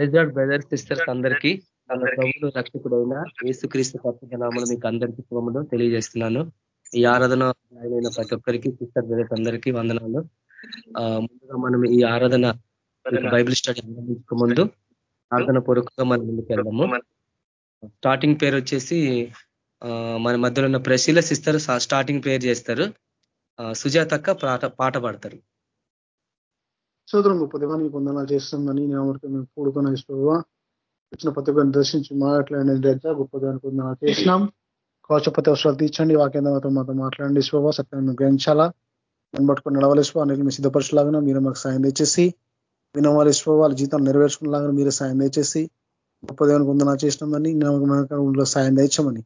Reserve brothers sisters అందరికీ మన ప్రభులు రక్షకుడైన యేసుక్రీస్తు పట్టునామలు మీకు అందరికీ శుభములు తెలియజేస్తున్నాను. ఈ ఆరాధన అయిన ప్రతి ఒక్కరికి సిస్టర్ బ్రదర్స్ అందరికీ వందనాలు. ముందుగా మనం ఈ ఆరాధన బైబిల్ స్టడీ ముందు ప్రార్థన పూర్వకంగా మనం ముందుకు వెళ్దాము. స్టార్టింగ్ పేరు వచ్చేసి మన మధ్యలో ఉన్న ప్రశీల సిస్టర్ స్టార్టింగ్ పేరు చేస్తారు. సుజాతక్క పాట పాట పాడతారు. సోదరం గొప్ప దేవా నీకు వందనాలు చేస్తుందని నేను అమృతం మేము కూడుకున్న ఇష్టవా వచ్చిన ప్రతి ఒక్కరిని దర్శించి మాట్లాడిన రజ గొప్ప దేవానికి చేసినాం కావచ్చు ప్రతి అవసరాలు తీర్చండి. వాక్యం మాతో మాట్లాడండి. స్వభావ సత్యాన్ని గ్రహించాలా? నేను పట్టుకుని నడవాలి స్వామి మీ సిద్ధపరచలాగా మీరు మాకు సాయం తెచ్చేసి వినవాలి వాళ్ళ జీతం నెరవేర్చుకునేలాగా మీరు సాయం తెచ్చేసి గొప్ప దేవునికి వందన చేసినామని నేను సాయం తెచ్చామని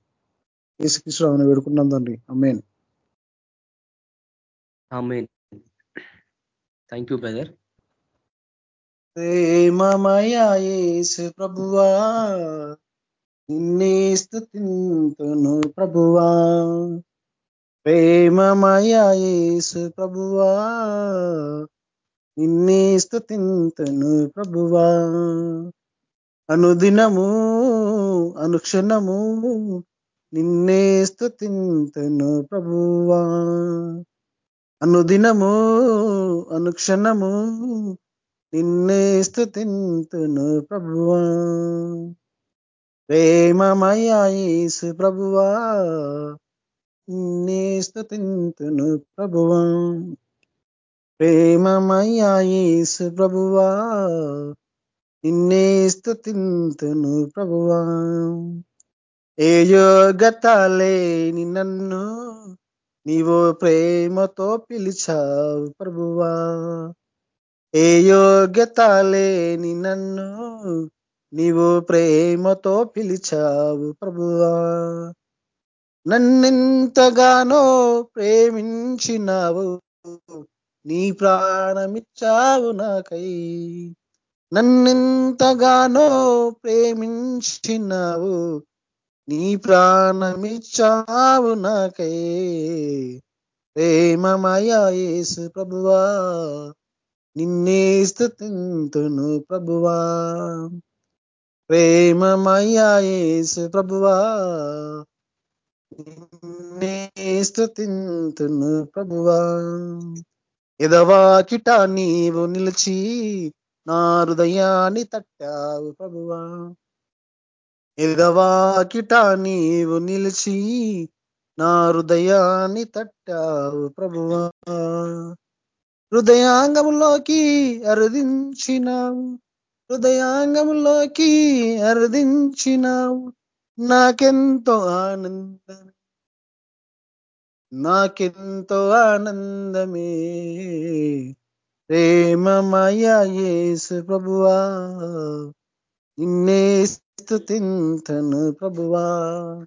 ఏసుకృష్ణ వేడుకున్నాం తండ్రి. Amen thank you brother. ప్రేమమయా Yesu ప్రభువా నిన్నే స్థుతింతును ప్రభువా. ప్రేమమయా యేసు ప్రభువా నిన్నే స్థుతింతును ప్రభువా. అనుదినము అనుక్షణము నిన్నే స్థుతింతును ప్రభువా. అనుదినము అనుక్షణము నిన్నే స్థుతింతును ప్రభువా. ప్రేమమయేసు ప్రభువా. నిన్నే స్థుతింతును ప్రభువా. ప్రేమమయేసు ప్రభువా. నిన్నే స్థుతింతును ప్రభువా. ఏ యోగతాలేని నన్ను నీవో ప్రేమతో పిలిచావు ప్రభువా. ఏ యోగ్యత లేని నన్ను నీవు ప్రేమతో పిలిచావు ప్రభువా. నన్నెంతగానో ప్రేమించినావు నీ ప్రాణమిచ్చావు నాకై. నన్నెంతగానో ప్రేమించినావు నీ ప్రాణమిచ్చావు నాకై. ప్రేమమయా యేసు ప్రభువా. నిన్నే స్థుతింతును ప్రభువా. ప్రేమమయ్యేసు ప్రభువా. నిన్నే స్థుతింతును ప్రభువా. ఎదవాకిట నీవు నిలిచి నా హృదయాన్ని తట్టావు ప్రభువా. ఎదవాకిట నీవు నిలిచి నా హృదయాన్ని తట్టావు ప్రభువా. హృదయాంగంలోకి అరుదించినావు. హృదయాంగంలోకి అరుదించినావు. నాకెంతో ఆనందం నాకెంతో ఆనందమే. ప్రేమమయేసు ప్రభువా. నిన్నే స్థుతింతను ప్రభువా.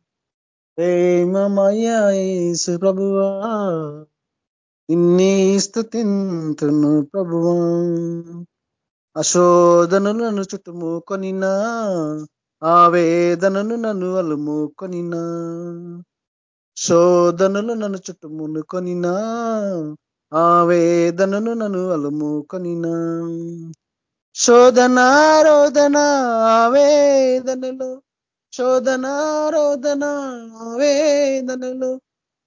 ప్రేమమయేసు ప్రభువా. ఇన్ని స్థుతింతును ప్రభువా. అశోధనలు నన్ను చుట్టుముకొనినా ఆవేదనను నన్ను అలుముకొనినా శోధనలు నన్ను చుట్టుమునుకొనినా ఆవేదనను నన్ను అలుముకొనినా శోధనారోధన ఆవేదనలు. శోధనారోధన ఆవేదనలు.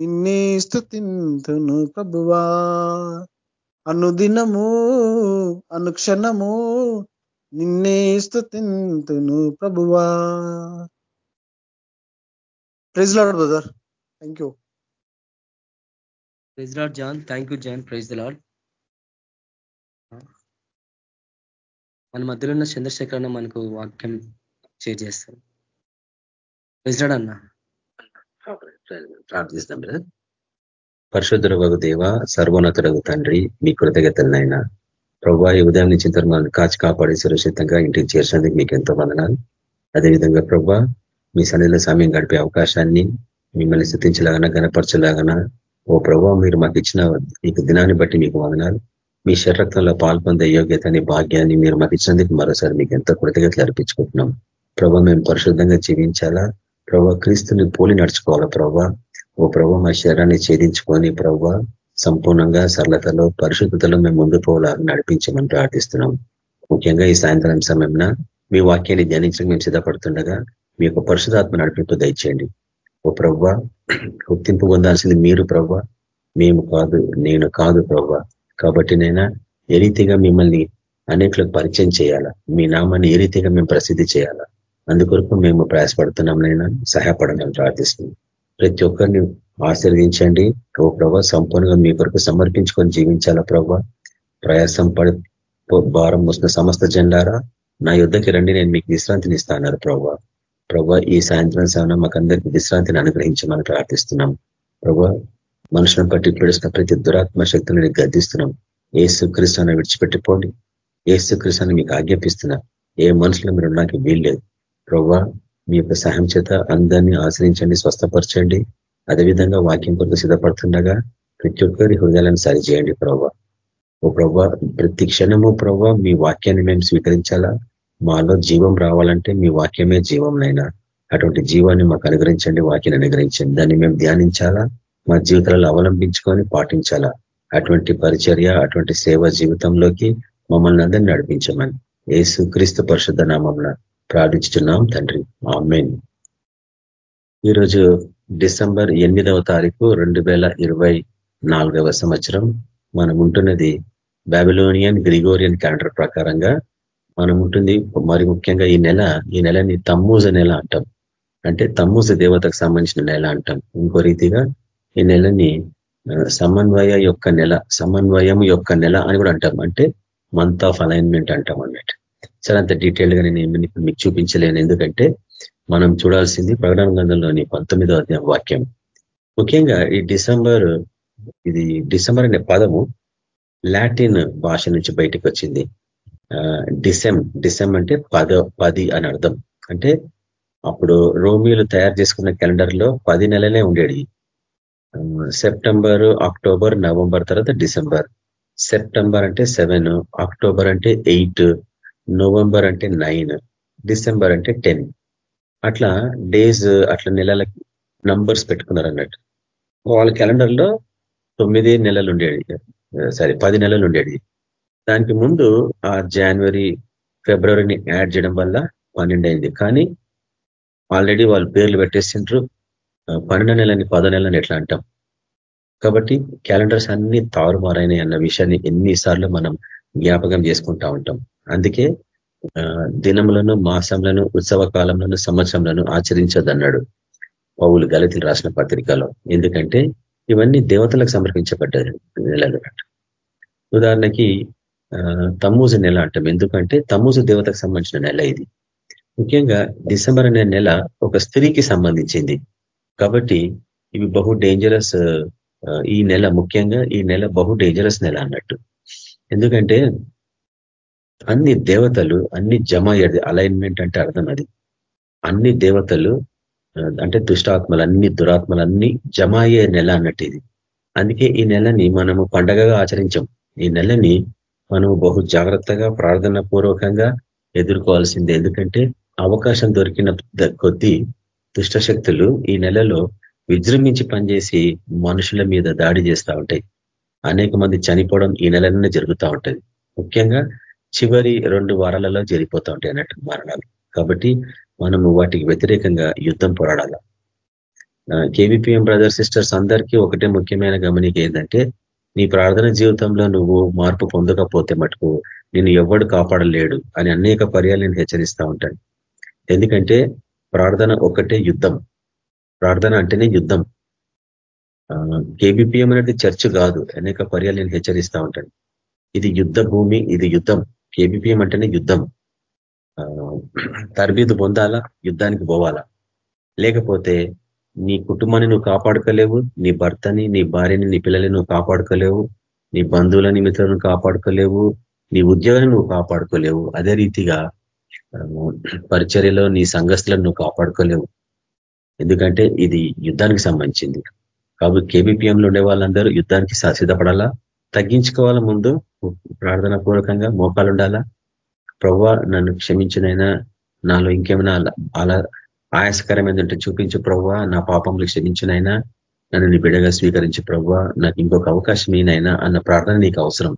నిన్నే స్థుతింతును ప్రభువా. అనుదినము అనుక్షణము నిన్నే స్థుతింతును ప్రభువా. Praise Lord brother thank you praise Lord John thank you John praise Lord మన మధ్యలో ఉన్న చంద్రశేఖర్ అన్న మనకు వాక్యం షేర్ చేస్తారు ప్రైజ్ లాడ్ అన్నా. ప్రార్థిస్తాం బ్రదర్. పరిశుద్ధుల దేవ సర్వోన్నతులకు తండ్రి మీ కృతజ్ఞతలనైనా. ప్రభా ఈ ఉదయం నుంచి మనల్ని కాచి కాపాడి సురక్షితంగా ఇంటికి చేర్చినందుకు మీకు ఎంతో వందనాలు. అదేవిధంగా ప్రభా మీ సన్నిధిలో సమయం గడిపే అవకాశాన్ని మిమ్మల్ని స్థుతించలాగన గనపరచలాగన ఓ ప్రభావ మీరు మాకు ఇచ్చిన మీకు దినాన్ని బట్టి మీకు వందనాలు. మీ శరీరక్తంలో పాల్పొందే యోగ్యతని భాగ్యాన్ని మీరు మాకు ఇచ్చినందుకు మరోసారి మీకు ఎంతో కృతజ్ఞతలు అర్పించుకుంటున్నాం. ప్రభావ మేము పరిశుద్ధంగా జీవించాలా? ప్రభావ క్రీస్తుని పోలి నడుచుకోవాలా ప్రభా. ఓ ప్రభా మా శరీరాన్ని ఛేదించుకొని ప్రభా సంపూర్ణంగా సరళతలో పరిశుద్ధతలో మేము ముందు పోలా నడిపించమని ప్రార్థిస్తున్నాం. ముఖ్యంగా ఈ సాయంత్రం సమయంన మీ వాక్యాన్ని ధ్యానించడం మేము సిద్ధపడుతుండగా మీ యొక్క పరిశుధాత్మ నడిపింపు దయచేయండి. ఓ ప్రవ్వ గుర్తింపు పొందాల్సింది మీరు ప్రవ్వ మేము కాదు నేను కాదు ప్రవ్వ కాబట్టి నైనా ఏ రీతిగా మిమ్మల్ని అనేకులకు పరిచయం చేయాలా? మీ నామాన్ని ఏ రీతిగా మేము ప్రసిద్ధి చేయాలా? అందుకొరకు మేము ప్రయాసపడుతున్నాం నైనా సహాయపడమని ప్రార్థిస్తున్నాం. ప్రతి ఒక్కరిని ఆశీర్వదించండి. ఓ ప్రభా సంపూర్ణంగా మీ కొరకు సమర్పించుకొని జీవించాలా ప్రభా. ప్రయాసం పడి భారం మోసిన సమస్త జెండారా నా యుద్ధకి రండి. నేను మీకు విశ్రాంతిని ఇస్తాను ప్రభా. ప్రభా ఈ సాయంత్రం సమయం మాకందరికీ విశ్రాంతిని అనుగ్రహించమని ప్రార్థిస్తున్నాం. ప్రభా మనుషులను పట్టి పిడుస్తున్న ప్రతి దురాత్మ శక్తులను గద్దిస్తున్నాం. ఏసు క్రిస్తాన్ని విడిచిపెట్టిపోండి. ఏసు క్రిస్తాన్ని మీకు ఆజ్ఞాపిస్తున్నా. ఏ మనుషులు మీరు నాకు వీల్లేదు. ప్రభా మీ యొక్క సహాయం చేత అందరినీ ఆశ్రయించండి స్వస్థపరచండి. అదేవిధంగా వాక్యం కొరకు సిద్ధపడుతుండగా ప్రతి ఒక్కరి హృదయాలను సరిచేయండి ప్రభా ఓ ప్రభా ప్రతి క్షణము ప్రభా మీ వాక్యాన్ని మేము స్వీకరించాలా? మాలో జీవం రావాలంటే మీ వాక్యమే జీవంనైనా అటువంటి జీవాన్ని మాకు అనుగ్రహించండి వాక్యాన్ని అనుగ్రహించండి. దాన్ని మేము ధ్యానించాలా? మా జీవితాలలో అవలంబించుకొని పాటించాలా? అటువంటి పరిచర్య అటువంటి సేవ జీవితంలోకి మమ్మల్ని అందరినీ నడిపించమని. ఏసు క్రీస్తు పరిశుద్ధ నామంలో ప్రార్థించుతున్నాం తండ్రి. ఆమెన్. ఈరోజు డిసెంబర్ ఎనిమిదవ తారీఖు రెండు వేల ఇరవై నాలుగవ సంవత్సరం. మనం ఉంటున్నది బాబిలోనియన్ గ్రిగోరియన్ క్యాలెండర్ ప్రకారంగా. మనం ఉంటుంది మరి ముఖ్యంగా ఈ నెల ఈ నెలని తమ్మూజ నెల అంటాం. అంటే తమ్మూజ దేవతకు సంబంధించిన నెల అంటాం. ఇంకో రీతిగా ఈ నెలని సమన్వయ యొక్క నెల సమన్వయం యొక్క నెల అని కూడా అంటాం. అంటే మంత్ ఆఫ్ అలైన్మెంట్ అంటాం అన్నట్టు. చాలా అంత డీటెయిల్గా నేను మీకు చూపించలేను. ఎందుకంటే మనం చూడాల్సింది ప్రకటన గ్రంథంలోని పంతొమ్మిదో అధ్యాయం వాక్యం. ముఖ్యంగా ఈ డిసెంబర్ ఇది డిసెంబర్ అనే పదము లాటిన్ భాష నుంచి బయటకు వచ్చింది. డిసెం డిసెం అంటే పద పది అని అర్థం. అంటే అప్పుడు రోమియోలు తయారు చేసుకున్న క్యాలెండర్లో పది నెలలే ఉండేది సెప్టెంబర్ అక్టోబర్ నవంబర్ తర్వాత డిసెంబర్. సెప్టెంబర్ అంటే సెవెన్ అక్టోబర్ అంటే ఎయిట్. నవంబర్ అంటే నైన్ డిసెంబర్ అంటే టెన్ అట్లా డేస్ అట్లా నెలల నంబర్స్ పెట్టుకున్నారు అన్నట్టు వాళ్ళ క్యాలెండర్లో తొమ్మిది నెలలు ఉండేది సారీ uh, పది నెలలు ఉండేది దానికి ముందు ఆ జనవరి ఫిబ్రవరిని యాడ్ చేయడం వల్ల పన్నెండు అయింది. కానీ ఆల్రెడీ వాళ్ళు పేర్లు పెట్టేసిండ్రు. Uh, పన్నెండు నెలని పదో నెలని ఎట్లా అంటాం? కాబట్టి క్యాలెండర్స్ అన్ని తారుమారైనాయి అన్న విషయాన్ని ఎన్నిసార్లు మనం జ్ఞాపకం చేసుకుంటా ఉంటాం. అందుకే దినములను మాసంలను ఉత్సవ కాలంలోను సంవత్సరంలను ఆచరించదన్నాడు పౌలు గలతీలు రాసిన పత్రికలో. ఎందుకంటే ఇవన్నీ దేవతలకు సమర్పించబడ్డారు నెలలు ఉదాహరణకి తమ్మూజు నెల అంటాం. ఎందుకంటే తమ్మూజు దేవతకు సంబంధించిన నెల ఇది. ముఖ్యంగా డిసెంబర్ అనే నెల ఒక స్త్రీకి సంబంధించింది. కాబట్టి ఇవి బహు డేంజరస్ ఈ నెల ముఖ్యంగా ఈ నెల బహు డేంజరస్ నెల అన్నట్టు. ఎందుకంటే అన్ని దేవతలు అన్ని జమ అయ్యేది అలైన్మెంట్ అంటే అర్థం అది. అన్ని దేవతలు అంటే దుష్టాత్మలు అన్ని దురాత్మలు అన్ని జమ అయ్యే నెల అన్నట్టు ఇది. అందుకే ఈ నెలని మనము పండగగా ఆచరించాం. ఈ నెలని మనము బహు జాగ్రత్తగా ప్రార్థన పూర్వకంగా ఎదుర్కోవాల్సిందే. ఎందుకంటే అవకాశం దొరికిన కొద్దీ దుష్టశక్తులు ఈ నెలలో విజృంభించి పనిచేసి మనుషుల మీద దాడి చేస్తూ ఉంటాయి. అనేక మంది చనిపోవడం ఈ నెలలోనే జరుగుతూ ఉంటుంది. ముఖ్యంగా చివరి రెండు వారాలలో జరిగిపోతూ ఉంటాయి అన్నట్టు మరణాలు. కాబట్టి మనము వాటికి వ్యతిరేకంగా యుద్ధం పోరాడాల? కేవీపీఎం బ్రదర్ సిస్టర్స్ అందరికీ ఒకటే ముఖ్యమైన గమనిక ఏంటంటే నీ ప్రార్థన జీవితంలో నువ్వు మార్పు పొందకపోతే మటుకు నేను ఎవడు కాపాడలేడు అని అనేక పర్యాలు నేను హెచ్చరిస్తూ ఉంటాను. ఎందుకంటే ప్రార్థన ఒకటే యుద్ధం. ప్రార్థన అంటేనే యుద్ధం. కేబిపిఎం అనేది చర్చ్ కాదు. అనేక పర్యాలు నేను హెచ్చరిస్తూ ఉంటాను. ఇది యుద్ధ భూమి ఇది యుద్ధం. కేబిపిఎం అంటేనే యుద్ధం. తరబీదు పొందాలా? యుద్ధానికి పోవాలా? లేకపోతే నీ కుటుంబాన్ని నువ్వు కాపాడుకోలేవు నీ భర్తని నీ భార్యని నీ పిల్లల్ని నువ్వు కాపాడుకోలేవు నీ బంధువుల నిమిత్తాలను కాపాడుకోలేవు నీ ఉద్యోగాన్ని నువ్వు కాపాడుకోలేవు. అదే రీతిగా పరిచర్యలో నీ సంఘస్థులను నువ్వు కాపాడుకోలేవు. ఎందుకంటే ఇది యుద్ధానికి సంబంధించింది. కాబట్టి కేబిపిఎంలో ఉండే వాళ్ళందరూ యుద్ధానికి సిద్ధపడాలా? తగ్గించుకోవాల ముందు. ప్రార్థనా పూర్వకంగా మోకాలు ఉండాలా? ప్రవ్వా నన్ను క్షమించినైనా నాలో ఇంకేమైనా అలా ఆయాసకరమైందంటే చూపించు ప్రవ్వా నా పాపంలో క్షమించినైనా నన్ను బిడగా స్వీకరించి ప్రవ్వా నాకు ఇంకొక అవకాశం ఏనైనా అన్న ప్రార్థన నీకు అవసరం.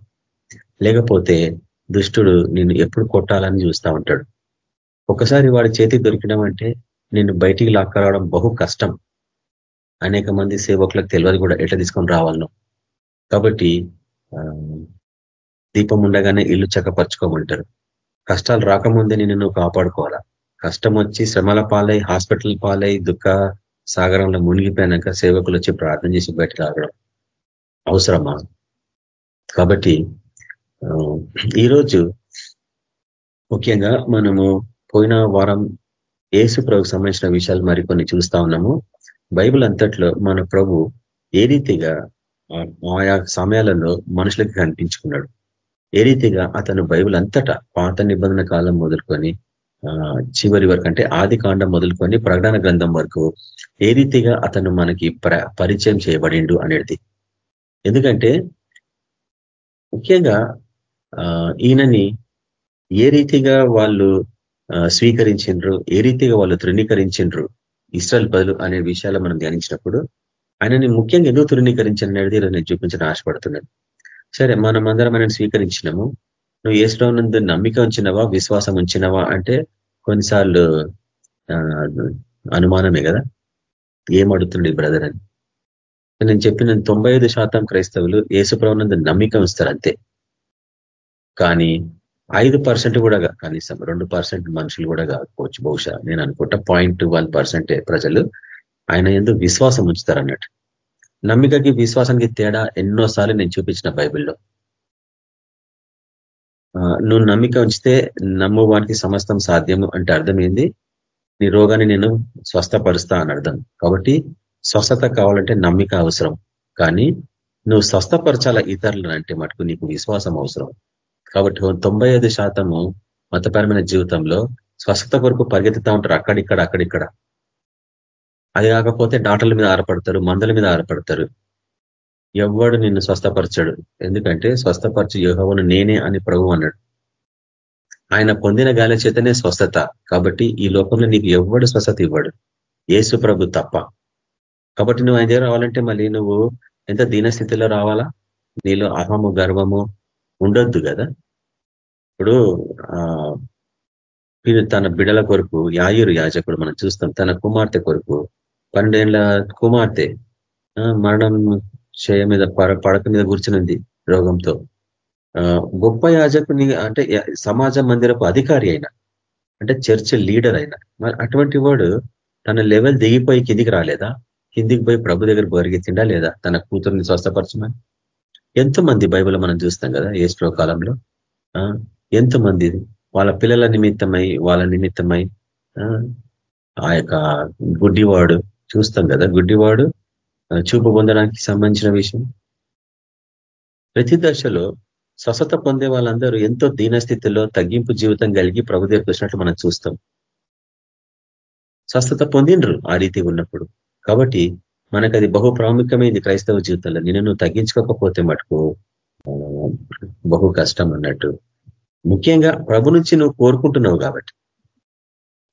లేకపోతే దుష్టుడు నిన్ను ఎప్పుడు కొట్టాలని చూస్తూ ఉంటాడు. ఒకసారి వాడి చేతికి దొరికడం అంటే నిన్ను బయటికి లాక్కరావడం బహు కష్టం. అనేక మంది సేవకులకు తెలియదు కూడా ఎట్లా తీసుకొని రావాలను. కాబట్టి దీపం ఉండగానే ఇల్లు చక్కపరచుకోమంటారు. కష్టాలు రాకముందే నేను నువ్వు కాపాడుకోవాలా? కష్టం వచ్చి శ్రమల పాలై హాస్పిటల్ పాలై దుఃఖ సాగరంలో మునిగిపోయినాక సేవకులు వచ్చి ప్రార్థన చేసి బయట రావడం అవసరమా? కాబట్టి ఈరోజు ముఖ్యంగా మనము పోయిన వారం ఏసు ప్రభుకు సంబంధించిన విషయాలు మరికొన్ని చూస్తా ఉన్నాము. బైబిల్ అంతట్లో మన ప్రభు ఏ రీతిగా ఆయా సమయాలలో మనుషులకి కనిపించుకున్నాడు. ఏ రీతిగా అతను బైబుల్ అంతటా పాత నిబంధన కాలం మొదలుకొని చివరి వరకు అంటే ఆది కాండం మొదలుకొని ప్రకటన గ్రంథం వరకు ఏ రీతిగా అతను మనకి పరిచయం చేయబడిండు అనేది. ఎందుకంటే ముఖ్యంగా ఈయనని ఏ రీతిగా వాళ్ళు స్వీకరించిండ్రు ఏ రీతిగా వాళ్ళు తృణీకరించిండ్రు ఇస్రాయల్ బదులు అనే విషయాలు మనం ధ్యానించినప్పుడు ఆయనని ముఖ్యంగా ఎందుకు తృణీకరించని అనేది నేను చూపించడం ఆశపడుతున్నాను సరే మనం అందరం ఆయన స్వీకరించినాము. నువ్వు ఏసులో నందు నమ్మిక ఉంచినవా విశ్వాసం ఉంచినవా అంటే కొన్నిసార్లు అనుమానమే కదా. ఏమడుతుండే బ్రదర్ అని. నేను చెప్పిన తొంభై శాతం క్రైస్తవులు ఏసుప్రవనందు నమ్మిక ఉంచుతారు అంతే. కానీ ఐదు పర్సెంట్ కూడా కనీసం రెండు పర్సెంట్ మనుషులు కూడా కాకపోవచ్చు. బహుశా నేను అనుకుంటా పాయింట్ వన్ పర్సెంటే ప్రజలు. ఆయన ఎందుకు విశ్వాసం ఉంచుతారు అన్నట్టు నమ్మికకి విశ్వాసానికి తేడా ఎన్నోసార్లు నేను చూపించిన బైబిల్లో. నువ్వు నమ్మిక ఉంచితే నమ్మువానికి సమస్తం సాధ్యము అంటే అర్థమైంది. నీ రోగాన్ని నేను స్వస్థపరుస్తా అని అర్థం. కాబట్టి స్వస్థత కావాలంటే నమ్మిక అవసరం. కానీ నువ్వు స్వస్థపరచాల ఇతరులను అంటే మటుకు నీకు విశ్వాసం అవసరం. కాబట్టి తొంభై శాతము మతపరమైన జీవితంలో స్వస్థత కొరకు పరిగెత్తుతా ఉంటారు అక్కడిక్కడ అక్కడిక్కడ. అది కాకపోతే డాక్టర్ల మీద ఆరపడతారు మందుల మీద ఆరపడతారు ఎవ్వడు నిన్ను స్వస్థపరచాడు? ఎందుకంటే స్వస్థపరచు యోగవును నేనే అని ప్రభు అన్నాడు. ఆయన పొందిన గాలి చేతనే స్వస్థత. కాబట్టి ఈ లోకంలో నీకు ఎవ్వడు స్వస్థత ఇవ్వడు? ఏసు ప్రభు తప్ప. కాబట్టి నువ్వు ఆయన దగ్గర రావాలంటే మళ్ళీ నువ్వు ఎంత దీనస్థితిలో రావాలా? నీలో అహము గర్వము ఉండొద్దు కదా? ఇప్పుడు తన బిడల కొరకు యాయురు యాజకుడు మనం చూస్తాం తన కుమార్తె కొరకు పన్నెండేళ్ళ కుమార్తె మరణం చేయ మీద పడక మీద కూర్చునింది రోగంతో. గొప్ప యాజకుని అంటే సమాజ మందిరపు అధికారి అయినా అంటే చర్చ్ లీడర్ అయినా మరి అటువంటి వాడు తన లెవెల్ దిగిపోయి కిందికి రాలేదా? కిందికి పోయి ప్రభు దగ్గర బరిగెత్తిండా లేదా? తన కూతురుని స్వస్థపరచమని? ఎంతమంది బైబిల్ మనం చూస్తాం కదా ఏ కాలంలో? ఎంతమంది వాళ్ళ పిల్లల నిమిత్తమై వాళ్ళ నిమిత్తమై ఆ యొక్క గుడ్డివాడు చూస్తాం కదా గుడ్డివాడు చూపు పొందడానికి సంబంధించిన విషయం. ప్రతి దశలో స్వస్థత పొందే వాళ్ళందరూ ఎంతో దీనస్థితిలో తగ్గింపు జీవితం కలిగి ప్రభు దగ్గరికి వచ్చినట్లు మనం చూస్తాం. స్వస్థత పొందిండ్రు ఆ రీతి ఉన్నప్పుడు. కాబట్టి మనకు అది బహు ప్రాముఖ్యమైంది క్రైస్తవ జీవితంలో. నేను నువ్వు తగ్గించుకోకపోతే మటుకు బహు కష్టం అన్నట్టు. ముఖ్యంగా ప్రభు నుంచి నువ్వు కోరుకుంటున్నావు కాబట్టి.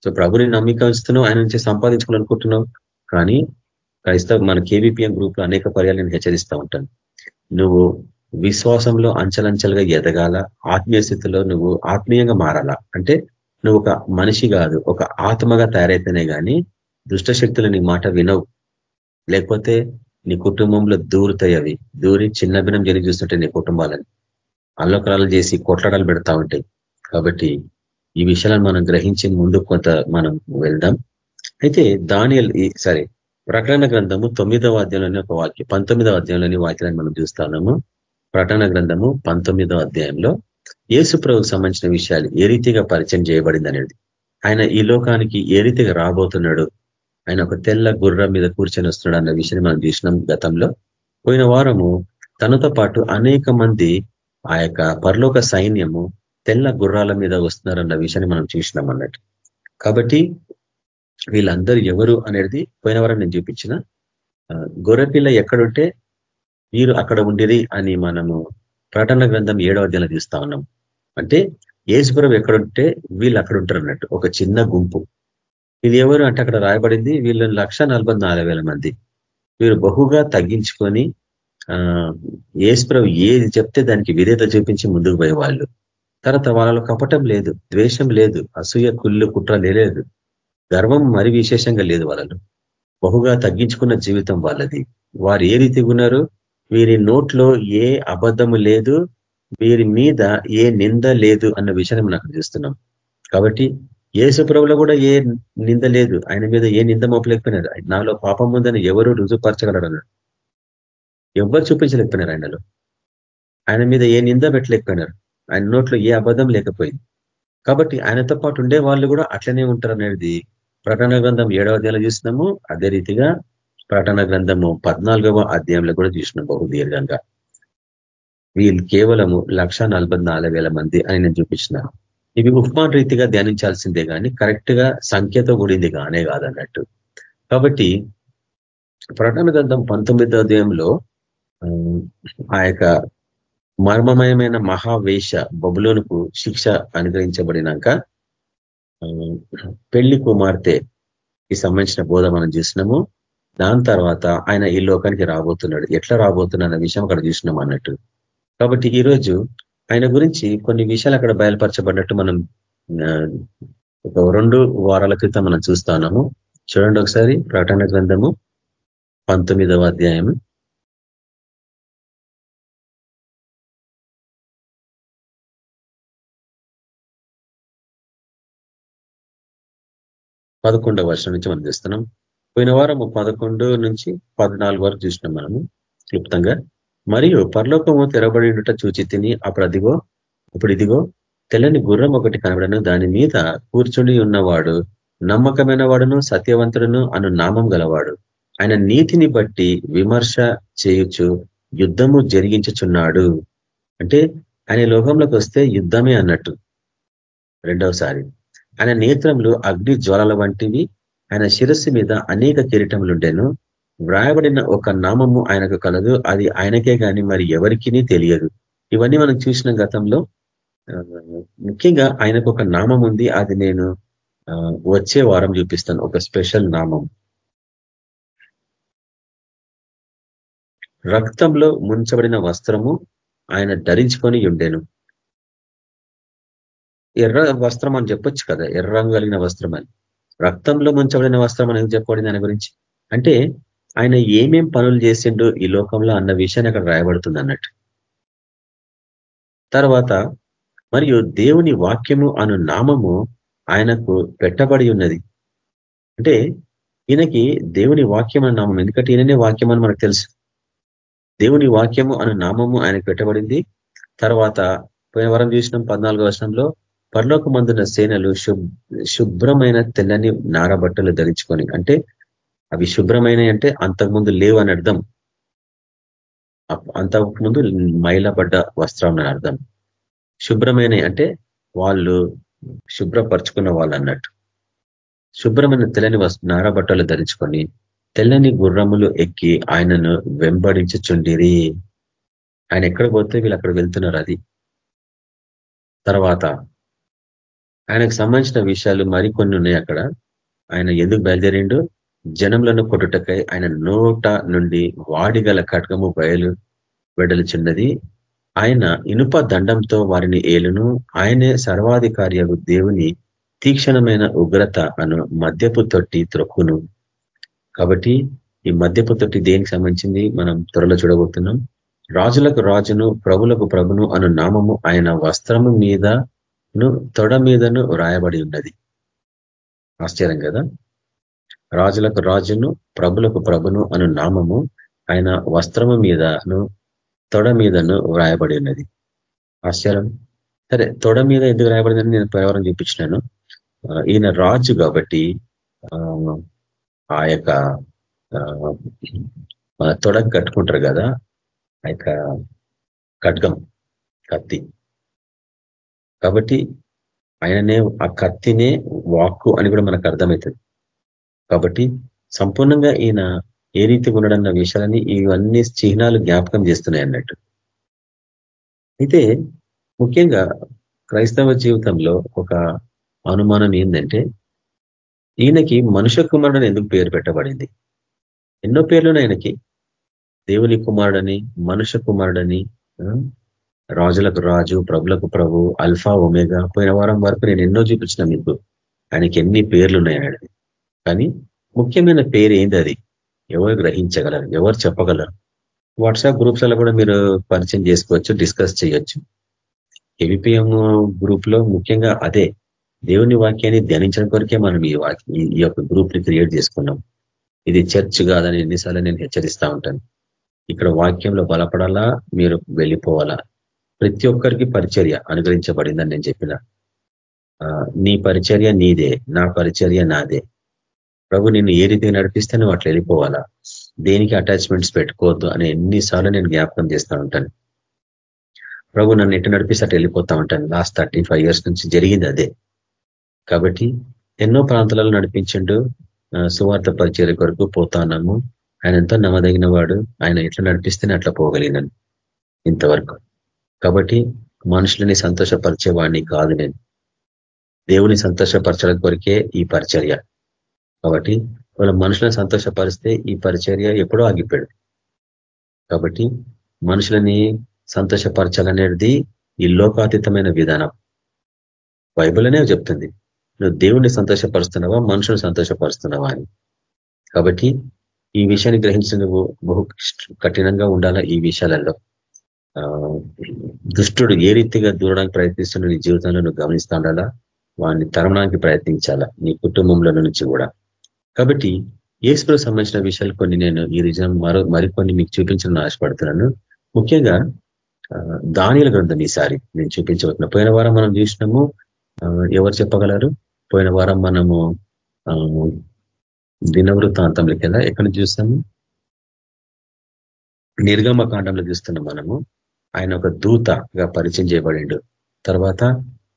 సో ప్రభుని నమ్మిక ఉంచుతున్నావు ఆయన నుంచి సంపాదించుకోవాలనుకుంటున్నావు. కానీ క్రైస్తవ మన కేవీపీఎం గ్రూప్లో అనేక పర్యాలు నేను హెచ్చరిస్తూ ఉంటాను. నువ్వు విశ్వాసంలో అంచలంచలుగా ఎదగాల ఆత్మీయ స్థితిలో నువ్వు ఆత్మీయంగా మారాలా? అంటే నువ్వు ఒక మనిషి కాదు ఒక ఆత్మగా తయారైతేనే కానీ దుష్టశక్తులు నీ మాట వినవు. లేకపోతే నీ కుటుంబంలో దూరుతాయి అవి. దూరి చిన్న భిన్నం జరిగి చూస్తుంటే నీ కుటుంబాలని. అల్లకరాలు చేసి కొట్లాడాలు పెడతా ఉంటాయి. కాబట్టి ఈ విషయాలను మనం గ్రహించి ముందు కొంత మనం వెళ్దాం. అయితే దానియల్ సరే ప్రకటన గ్రంథము తొమ్మిదవ అధ్యాయంలోని ఒక వాక్యం పంతొమ్మిదవ అధ్యాయంలోని వాక్యాన్ని మనం చూస్తున్నాము ప్రకటన గ్రంథము పంతొమ్మిదవ అధ్యాయంలో ఏసు ప్రభుకు సంబంధించిన విషయాలు ఏ రీతిగా పరిచయం చేయబడింది అనేది. ఆయన ఈ లోకానికి ఏ రీతిగా రాబోతున్నాడు? ఆయన ఒక తెల్ల గుర్రం మీద కూర్చొని వస్తున్నాడు అన్న విషయాన్ని మనం చూసినాం గతంలో. పోయిన వారము తనతో పాటు అనేక మంది ఆ యొక్క పరలోక సైన్యము తెల్ల గుర్రాల మీద వస్తున్నారన్న విషయాన్ని మనం చూసినాం అన్నట్టు. కాబట్టి వీళ్ళందరూ ఎవరు అనేది పోయిన వారం నేను చూపించిన. గొర్రెపిల్ల ఎక్కడుంటే వీరు అక్కడ ఉండేది అని మనము ప్రకటన గ్రంథం ఏడవ అధ్యాయంలో తీస్తా ఉన్నాం. అంటే ఏసుపురం ఎక్కడుంటే వీళ్ళు అక్కడ ఉంటారు అన్నట్టు ఒక చిన్న గుంపు. ఇది ఎవరు అంటే అక్కడ రాయబడింది వీళ్ళు లక్ష మంది. వీరు బహుగా తగ్గించుకొని ఆ ఏసుప్రభు ఏది చెప్తే దానికి విధేత చూపించి ముందుకు పోయే వాళ్ళు తర్వాత వాళ్ళలో కపటం లేదు ద్వేషం లేదు అసూయ కుళ్ళు కుట్ర లేదు. గర్వం మరి విశేషంగా లేదు వాళ్ళలో. బహుగా తగ్గించుకున్న జీవితం వాళ్ళది. వారు ఏ రీతిగా ఉన్నారు? వీరి నోట్లో ఏ అబద్ధము లేదు వీరి మీద ఏ నింద లేదు అన్న విషయాన్ని మనం అక్కడ చూస్తున్నాం. కాబట్టి ఏసుప్రభులో కూడా ఏ నింద లేదు. ఆయన మీద ఏ నింద మోపలేకపోయినారు? నాలో పాపం ఉందని ఎవరు రుజుపరచగలరు అన్నాడు ఎవరు చూపించలేకపోయినారు ఆయనలో. ఆయన మీద ఏ నింద పెట్టలేకపోయినారు. ఆయన నోట్లో ఏ అబద్ధం లేకపోయింది. కాబట్టి ఆయనతో పాటు ఉండే వాళ్ళు కూడా అట్లనే ఉంటారు అనేది ప్రకటన గ్రంథం ఏడవ అధ్యాయంలో చూసినాము. అదే రీతిగా ప్రకటన గ్రంథము పద్నాలుగవ అధ్యాయంలో కూడా చూసినాం బహుదీర్ఘంగా వీళ్ళు కేవలము లక్ష మంది అని నేను చూపించిన. ఇవి ఉపమాన్ రీతిగా ధ్యానించాల్సిందే కానీ కరెక్ట్గా సంఖ్యతో కూడింది కానే కాదన్నట్టు. కాబట్టి ప్రకటన గ్రంథం పంతొమ్మిదో అధ్యాయంలో ఆ యొక్క మర్మమయమైన మహావేష బబులోనుకు శిక్ష అనుగ్రహించబడినాక పెళ్ళి కుమార్తెకి సంబంధించిన బోధ మనం చూసినాము దాని తర్వాత ఆయన ఈ లోకానికి రాబోతున్నాడు. ఎట్లా రాబోతున్నా విషయం అక్కడ చూసినాం అన్నట్టు. కాబట్టి ఈరోజు ఆయన గురించి కొన్ని విషయాలు అక్కడ బయలుపరచబడినట్టు మనం ఒక రెండు వారాల క్రితం మనం చూస్తా ఉన్నాము. చూడండి ఒకసారి ప్రకటన గ్రంథము పంతొమ్మిదవ అధ్యాయం పదకొండవ వర్షం నుంచి మనం చేస్తున్నాం. పోయిన వారం పదకొండు నుంచి పద్నాలుగు వరకు చూసినాం మనము క్లుప్తంగా. మరియు పరలోకము తెరబడిట చూచి తిని అప్పుడు అదిగో ఇప్పుడు ఇదిగో తెల్లని గుర్రం ఒకటి కనబడను దాని మీద కూర్చుని ఉన్నవాడు నమ్మకమైన వాడును సత్యవంతుడును అను నామం గలవాడు. ఆయన నీతిని బట్టి విమర్శ చేయుచు యుద్ధము జరిగించుచున్నాడు. అంటే ఆయన లోకంలోకి వస్తే యుద్ధమే అన్నట్టు. రెండవసారి. ఆయన నేత్రములు అగ్ని జ్వాలల వంటివి. ఆయన శిరస్సు మీద అనేక కిరీటములుండెను. వ్రాయబడిన ఒక నామము ఆయనకు కలదు. అది ఆయనకే కానీ మరి ఎవరికి తెలియదు. ఇవన్నీ మనం చూసిన గతంలో. ముఖ్యంగా ఆయనకు ఒక నామం ఉంది అది నేను వచ్చే వారం చూపిస్తాను. ఒక స్పెషల్ నామం. రక్తంలో ముంచబడిన వస్త్రము ఆయన ధరించుకొని ఉండేను. ఎర్ర వస్త్రం అని చెప్పొచ్చు కదా ఎర్ర కలిగిన వస్త్రం అని. రక్తంలో ముంచబడిన వస్త్రం అనేది చెప్పబడింది దాని గురించి? అంటే ఆయన ఏమేం పనులు చేసిండు ఈ లోకంలో అన్న విషయాన్ని అక్కడ రాయబడుతుంది అన్నట్టు. తర్వాత మరియు దేవుని వాక్యము అను నామము ఆయనకు పెట్టబడి ఉన్నది. అంటే ఈయనకి దేవుని వాక్యం అన్న నామం ఎందుకంటే ఈయననే వాక్యం అని మనకు తెలుసు. దేవుని వాక్యము అను నామము ఆయనకు పెట్టబడింది. తర్వాత పోయిన వరం చూసినాం పద్నాలుగో వర్షంలో పరలోక మందున సేనలు శుభ్రమైన తెల్లని నారబట్టలు ధరించుకొని అంటే అవి శుభ్రమైన అంటే అంతకుముందు లేవు అని అర్థం అంతకుముందు మైలబడ్డ వస్త్రం అని అర్థం. శుభ్రమైన అంటే వాళ్ళు శుభ్రపరుచుకున్న వాళ్ళు అన్నట్టు. శుభ్రమైన తెల్లని నారబట్టలు ధరించుకొని తెల్లని గుర్రములు ఎక్కి ఆయనను వెంబడించుచుండిరి. ఆయన ఎక్కడ పోతే వీళ్ళు అక్కడ వెళ్తున్నారు అది. తర్వాత ఆయనకు సంబంధించిన విషయాలు మరికొన్ని ఉన్నాయి అక్కడ. ఆయన ఎందుకు బయలుదేరిండు? జనములను కొట్టుటకై ఆయన నోట నుండి వాడిగల కటకము బయలు వెడలుచున్నది ఆయన ఇనుప దండంతో వారిని ఏలును. ఆయనే సర్వాధికారి దేవుని తీక్షణమైన ఉగ్రత అను మద్యపు తొట్టి త్రొక్కును. కాబట్టి ఈ మద్యపు తొట్టి దేనికి సంబంధించింది? మనం త్వరలో చూడబోతున్నాం. రాజులకు రాజును ప్రభులకు ప్రభును అను నామము ఆయన వస్త్రము మీద తొడ మీదను రాయబడి ఉన్నది. ఆశ్చర్యం కదా? రాజులకు రాజును ప్రభులకు ప్రభును అను నామము ఆయన వస్త్రము మీదను తొడ మీదను వ్రాయబడి ఉన్నది. ఆశ్చర్యం? సరే తొడ మీద ఎందుకు రాయబడిందని నేను ప్రవరం చూపించినాను. ఈయన రాజు కాబట్టి ఆ యొక్క తొడ కట్టుకుంటారు కదా? ఆ యొక్క ఖడ్గం కత్తి. కాబట్టి ఆయననే ఆ కత్తినే వాక్కు అని కూడా మనకు అర్థమవుతుంది. కాబట్టి సంపూర్ణంగా ఈయన ఏ రీతి ఉండడన్న విషయాలని ఇవన్నీ చిహ్నాలు జ్ఞాపకం చేస్తున్నాయి అన్నట్టు. అయితే ముఖ్యంగా క్రైస్తవ జీవితంలో ఒక అనుమానం ఏంటంటే ఈయనకి మనుష్య కుమారుడని ఎందుకు పేరు పెట్టబడింది? ఎన్నో పేర్లున్నాయి ఆయనకి దేవుని కుమారుడని మనుష్య కుమారుడని రాజులకు రాజు ప్రభులకు ప్రభు అల్ఫా ఒమేగా పోయిన వారం వరకు నేను ఎన్నో చూపించిన మీకు. ఆయనకి ఎన్ని పేర్లు ఉన్నాయి ఆయనది కానీ ముఖ్యమైన పేరు ఏంది అది? ఎవరు గ్రహించగలరు? ఎవరు చెప్పగలరు? వాట్సాప్ గ్రూప్స్లో కూడా మీరు పరిచయం చేసుకోవచ్చు డిస్కస్ చేయొచ్చు. ఎవిపిఎం గ్రూప్లో ముఖ్యంగా అదే. దేవుని వాక్యాన్ని ధ్యానించడం కొరకే మనం ఈ ఈ యొక్క గ్రూప్ని క్రియేట్ చేసుకున్నాం. ఇది చర్చ్ కాదని ఎన్నిసార్లు నేను హెచ్చరిస్తా ఉంటాను. ఇక్కడ వాక్యంలో బలపడాలా? మీరు వెళ్ళిపోవాలా? ప్రతి ఒక్కరికి పరిచర్య అనుగ్రహించబడిందని నేను చెప్పిన. నీ పరిచర్య నీదే నా పరిచర్య నాదే. ప్రభు నిన్ను ఏ రీతిగా నడిపిస్తే నువ్వు అట్లా వెళ్ళిపోవాలా? దేనికి అటాచ్మెంట్స్ పెట్టుకోవద్దు అని ఎన్నిసార్లు నేను జ్ఞాపకం చేస్తూ ఉంటాను. ప్రభు నన్ను ఎటు నడిపిస్తే అటు వెళ్ళిపోతా ఉంటాను. లాస్ట్ థర్టీ ఇయర్స్ నుంచి జరిగింది అదే. కాబట్టి ఎన్నో ప్రాంతాలలో నడిపించిండు. సువార్త పరిచర్య కొరకు పోతాన్నాము. ఆయన ఎంతో నమ్మదగిన వాడు ఆయన ఎట్లా నడిపిస్తేనే అట్లా పోగలిగినాను ఇంతవరకు. కాబట్టి మనుషులని సంతోషపరిచేవాడిని కాదు నేను. దేవుని సంతోషపరచడం కొరికే ఈ పరిచర్య. కాబట్టి వాళ్ళ మనుషులను సంతోషపరిస్తే ఈ పరిచర్య ఎప్పుడో ఆగిపోయాడు కాబట్టి మనుషులని సంతోషపరచాలనేది ఈ లోకాతీతమైన విధానం. బైబుల్ చెప్తుంది నువ్వు దేవుణ్ణి సంతోషపరుస్తున్నావా మనుషులను సంతోషపరుస్తున్నావా అని. కాబట్టి ఈ విషయాన్ని గ్రహించిన నువ్వు బహు కఠినంగా ఉండాలా ఈ విషయాలలో? దుష్టుడు ఏ రీతిగా దూరడానికి ప్రయత్నిస్తున్న నీ జీవితంలో నువ్వు గమనిస్తా వాడిని తరమడానికి ప్రయత్నించాలా? నీ కుటుంబంలో నుంచి కూడా. కాబట్టి ఏసుకు సంబంధించిన విషయాలు కొన్ని నేను ఈ రిజం మరో మరికొన్ని మీకు చూపించడం ఆశపడుతున్నాను. ముఖ్యంగా దానిల గ్రంథం ఈసారి నేను చూపించబోతున్నా. పోయిన వారం మనం చూసినాము. ఎవరు చెప్పగలరు? పోయిన వారం మనము దినవృత్తాంతంలో కదా ఎక్కడ చూస్తాము? నిర్గమ కాండంలో చూస్తున్నాం మనము. ఆయన ఒక దూతగా పరిచయం చేయబడిండు. తర్వాత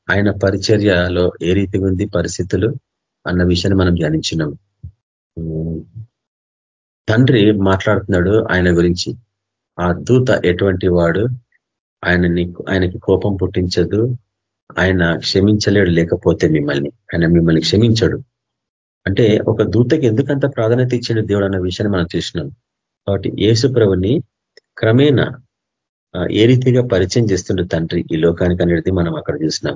ఆయన పరిచర్యలో ఏ రీతిగా ఉంది పరిస్థితులు అన్న విషయాన్ని మనం ధ్యానించినాం. తండ్రి మాట్లాడుతున్నాడు ఆయన గురించి. ఆ దూత ఎటువంటి వాడు? ఆయనని ఆయనకి కోపం పుట్టించదు. ఆయన క్షమించలేడు లేకపోతే మిమ్మల్ని. ఆయన మిమ్మల్ని క్షమించడు. అంటే ఒక దూతకి ఎందుకంత ప్రాధాన్యత ఇచ్చిండు దేవుడు అన్న విషయాన్ని మనం చూసినాం. కాబట్టి యేసు ప్రభుని క్రమేణా ఏ రీతిగా పరిచయం చేస్తుండే తండ్రి ఈ లోకానికి అనేది మనం అక్కడ చూసినాం.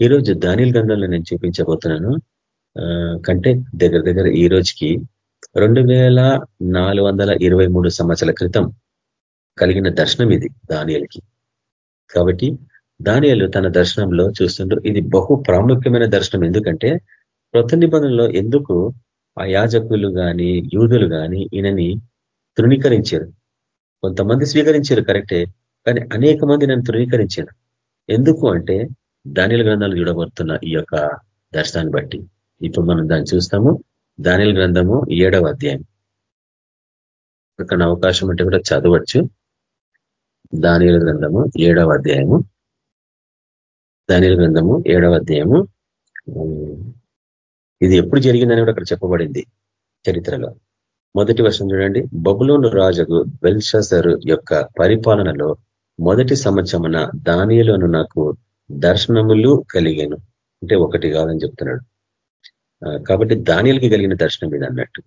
ఈరోజు దానిల్ గంధంలో నేను చూపించబోతున్నాను. కంటే దగ్గర దగ్గర ఈ రోజుకి రెండు వేల నాలుగు వందల ఇరవై మూడు సంవత్సరాల క్రితం కలిగిన దర్శనం ఇది దానియలకి. కాబట్టి దానియలు తన దర్శనంలో చూస్తుండ్రు. ఇది బహు ప్రాముఖ్యమైన దర్శనం. ఎందుకంటే కృత నిబంధనలో ఎందుకు ఆ యాజకులు కానీ యూదులు కానీ ఈయనని తృణీకరించారు? కొంతమంది స్వీకరించారు కరెక్టే. కానీ అనేక మంది నన్ను తృణీకరించారు. ఎందుకు అంటే దానిల గ్రంథాలు చూడబడుతున్న ఈ యొక్క దర్శనాన్ని బట్టి. ఇప్పుడు మనం దాన్ని చూస్తాము. దానిల గ్రంథము ఏడవ అధ్యాయం. ఇక్కడ అవకాశం ఉంటే కూడా చదవచ్చు. దానిల గ్రంథము ఏడవ అధ్యాయము. దానిల గ్రంథము ఏడవ అధ్యాయము. ఇది ఎప్పుడు జరిగిందని కూడా అక్కడ చెప్పబడింది చరిత్రలో. మొదటి వర్షం చూడండి. బబులోను రాజుకు బెల్షసరు యొక్క పరిపాలనలో మొదటి సంవత్సరమున దానిలోను నాకు దర్శనములు కలిగాను. అంటే ఒకటి కాదని చెప్తున్నాడు. కాబట్టి దానిలకి కలిగిన దర్శనం ఇది అన్నట్టు.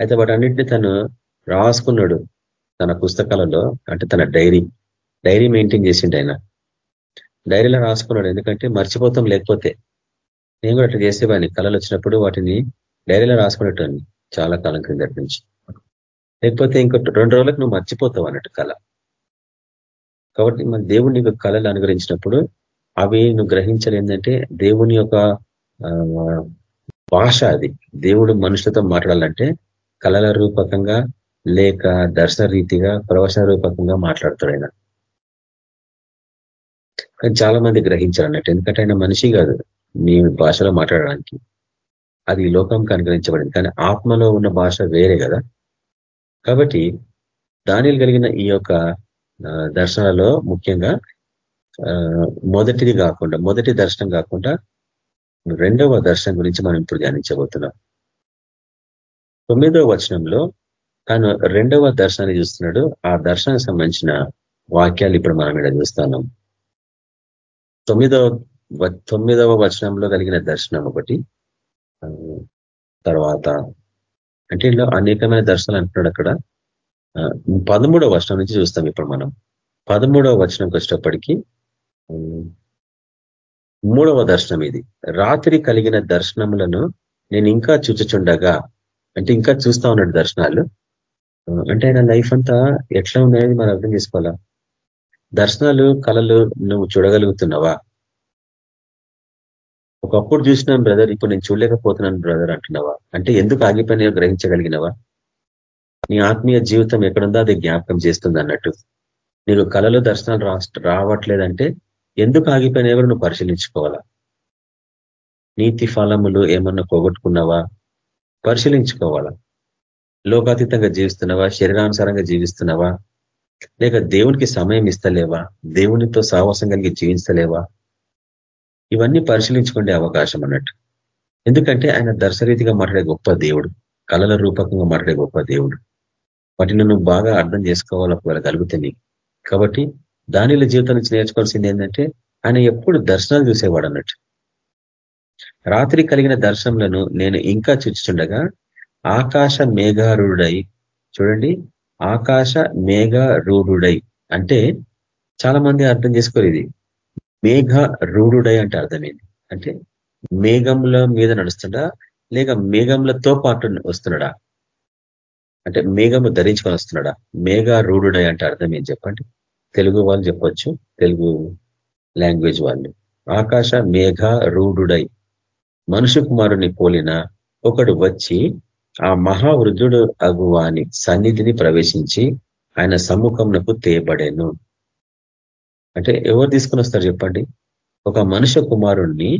అయితే వాటన్నిటిని తను రాసుకున్నాడు తన పుస్తకాలలో అంటే తన డైరీ. డైరీ మెయింటైన్ చేసిండు ఆయన. డైరీలో రాసుకున్నాడు. ఎందుకంటే మర్చిపోతాం లేకపోతే. నేను కూడా అట్లా చేసేవాడిని. కళలు వచ్చినప్పుడు వాటిని డైరీలో రాసుకునేటోని చాలా కాలం క్రిందటి నుంచి. లేకపోతే ఇంకో రెండు రోజులకు నువ్వు మర్చిపోతావు అన్నట్టు కళ. కాబట్టి మన దేవుని నీకు కళలు అనుగ్రహించినప్పుడు అవి నువ్వు గ్రహించాలి ఏంటంటే దేవుని యొక్క భాష అది. దేవుడు మనుషులతో మాట్లాడాలంటే కళల రూపకంగా లేక దర్శన రీతిగా ప్రవచన రూపకంగా మాట్లాడతాడు ఆయన. కానీ చాలా మంది గ్రహించారు అన్నట్టు. ఎందుకంటే ఆయన మనిషి కాదు నీ భాషలో మాట్లాడడానికి. అది లోకంకి అనుగ్రహించబడింది. కానీ ఆత్మలో ఉన్న భాష వేరే కదా. కాబట్టి దానిలు కలిగిన ఈ యొక్క దర్శనాల్లో ముఖ్యంగా మొదటిది కాకుండా మొదటి దర్శనం కాకుండా రెండవ దర్శనం గురించి మనం ఇప్పుడు ధ్యానించబోతున్నాం. తొమ్మిదవ వచనంలో తను రెండవ దర్శనాన్ని చూస్తున్నాడు. ఆ దర్శనానికి సంబంధించిన వాక్యాలు ఇప్పుడు మనం ఇక్కడ చూస్తున్నాం. తొమ్మిదవ తొమ్మిదవ వచనంలో కలిగిన దర్శనం ఒకటి తర్వాత అంటే ఇందులో అనేకమైన దర్శనాలు అంటున్నాడు అక్కడ. పదమూడవ వచనం నుంచి చూస్తాం ఇప్పుడు మనం. పదమూడవ వచనంకి వచ్చేటప్పటికీ మూడవ దర్శనం ఇది. రాత్రి కలిగిన దర్శనములను నేను ఇంకా చూచుచుండగా అంటే ఇంకా చూస్తా ఉన్నాడు దర్శనాలు. అంటే ఆయన లైఫ్ అంతా ఎట్లా ఉందనేది మనం అర్థం చేసుకోవాలా? దర్శనాలు కళలు నువ్వు చూడగలుగుతున్నావా? ఒకప్పుడు చూసినాను బ్రదర్. ఇప్పుడు నేను చూడలేకపోతున్నాను బ్రదర్ అంటున్నావా? అంటే ఎందుకు ఆగిపోయినా గ్రహించగలిగినవా? నీ ఆత్మీయ జీవితం ఎక్కడుందో అది జ్ఞాపకం చేస్తుంది అన్నట్టు. నీకు కళలు దర్శనాలు రావట్లేదంటే ఎందుకు ఆగిపోయినా ఎవరు నువ్వు పరిశీలించుకోవాలా? నీతి ఫలములు ఏమన్నా పోగొట్టుకున్నావా? పరిశీలించుకోవాలా? లోకాతీతంగా జీవిస్తున్నావా? శరీరానుసారంగా జీవిస్తున్నావా? లేక దేవునికి సమయం ఇస్తలేవా? దేవునితో సావాసం కలిగి జీవిస్తలేవా ఇవన్నీ పరిశీలించుకునే అవకాశం అన్నట్టు. ఎందుకంటే ఆయన దర్శరీతిగా మాట్లాడే గొప్ప దేవుడు. కళల రూపకంగా మాట్లాడే గొప్ప దేవుడు. వాటిని నువ్వు బాగా అర్థం చేసుకోవాలి ఒకవేళ కలుగుతుంది కాబట్టి దానిల జీవితం నుంచి నేర్చుకోవాల్సింది ఏంటంటే ఆయన ఎప్పుడు దర్శనాలు చూసేవాడు అన్నట్టు. రాత్రి కలిగిన దర్శనలను నేను ఇంకా చూచుచుండగా ఆకాశ మేఘారూఢుడై చూడండి ఆకాశ మేఘారూఢుడై అంటే చాలా మంది అర్థం చేసుకోరు ఇది. మేఘ రూఢుడై అంటే అర్థమైంది. అంటే మేఘంల మీద నడుస్తుండా లేక మేఘంలతో పాటు వస్తున్నాడా? అంటే మేఘము ధరించుకొని వస్తున్నాడా మేఘ రూఢుడై అంటే అర్థం ఏం చెప్పండి? తెలుగు వాళ్ళు చెప్పొచ్చు తెలుగు లాంగ్వేజ్ వాళ్ళు. ఆకాశ మేఘ రూఢుడై మనుషు కుమారుని పోలిన ఒకడు వచ్చి ఆ మహావృద్ధుడు అగువాని సన్నిధిని ప్రవేశించి ఆయన సమ్ముఖంకు తేబడేను. అంటే ఎవరు తీసుకుని వస్తారు చెప్పండి? ఒక మనుష్య కుమారుణ్ణి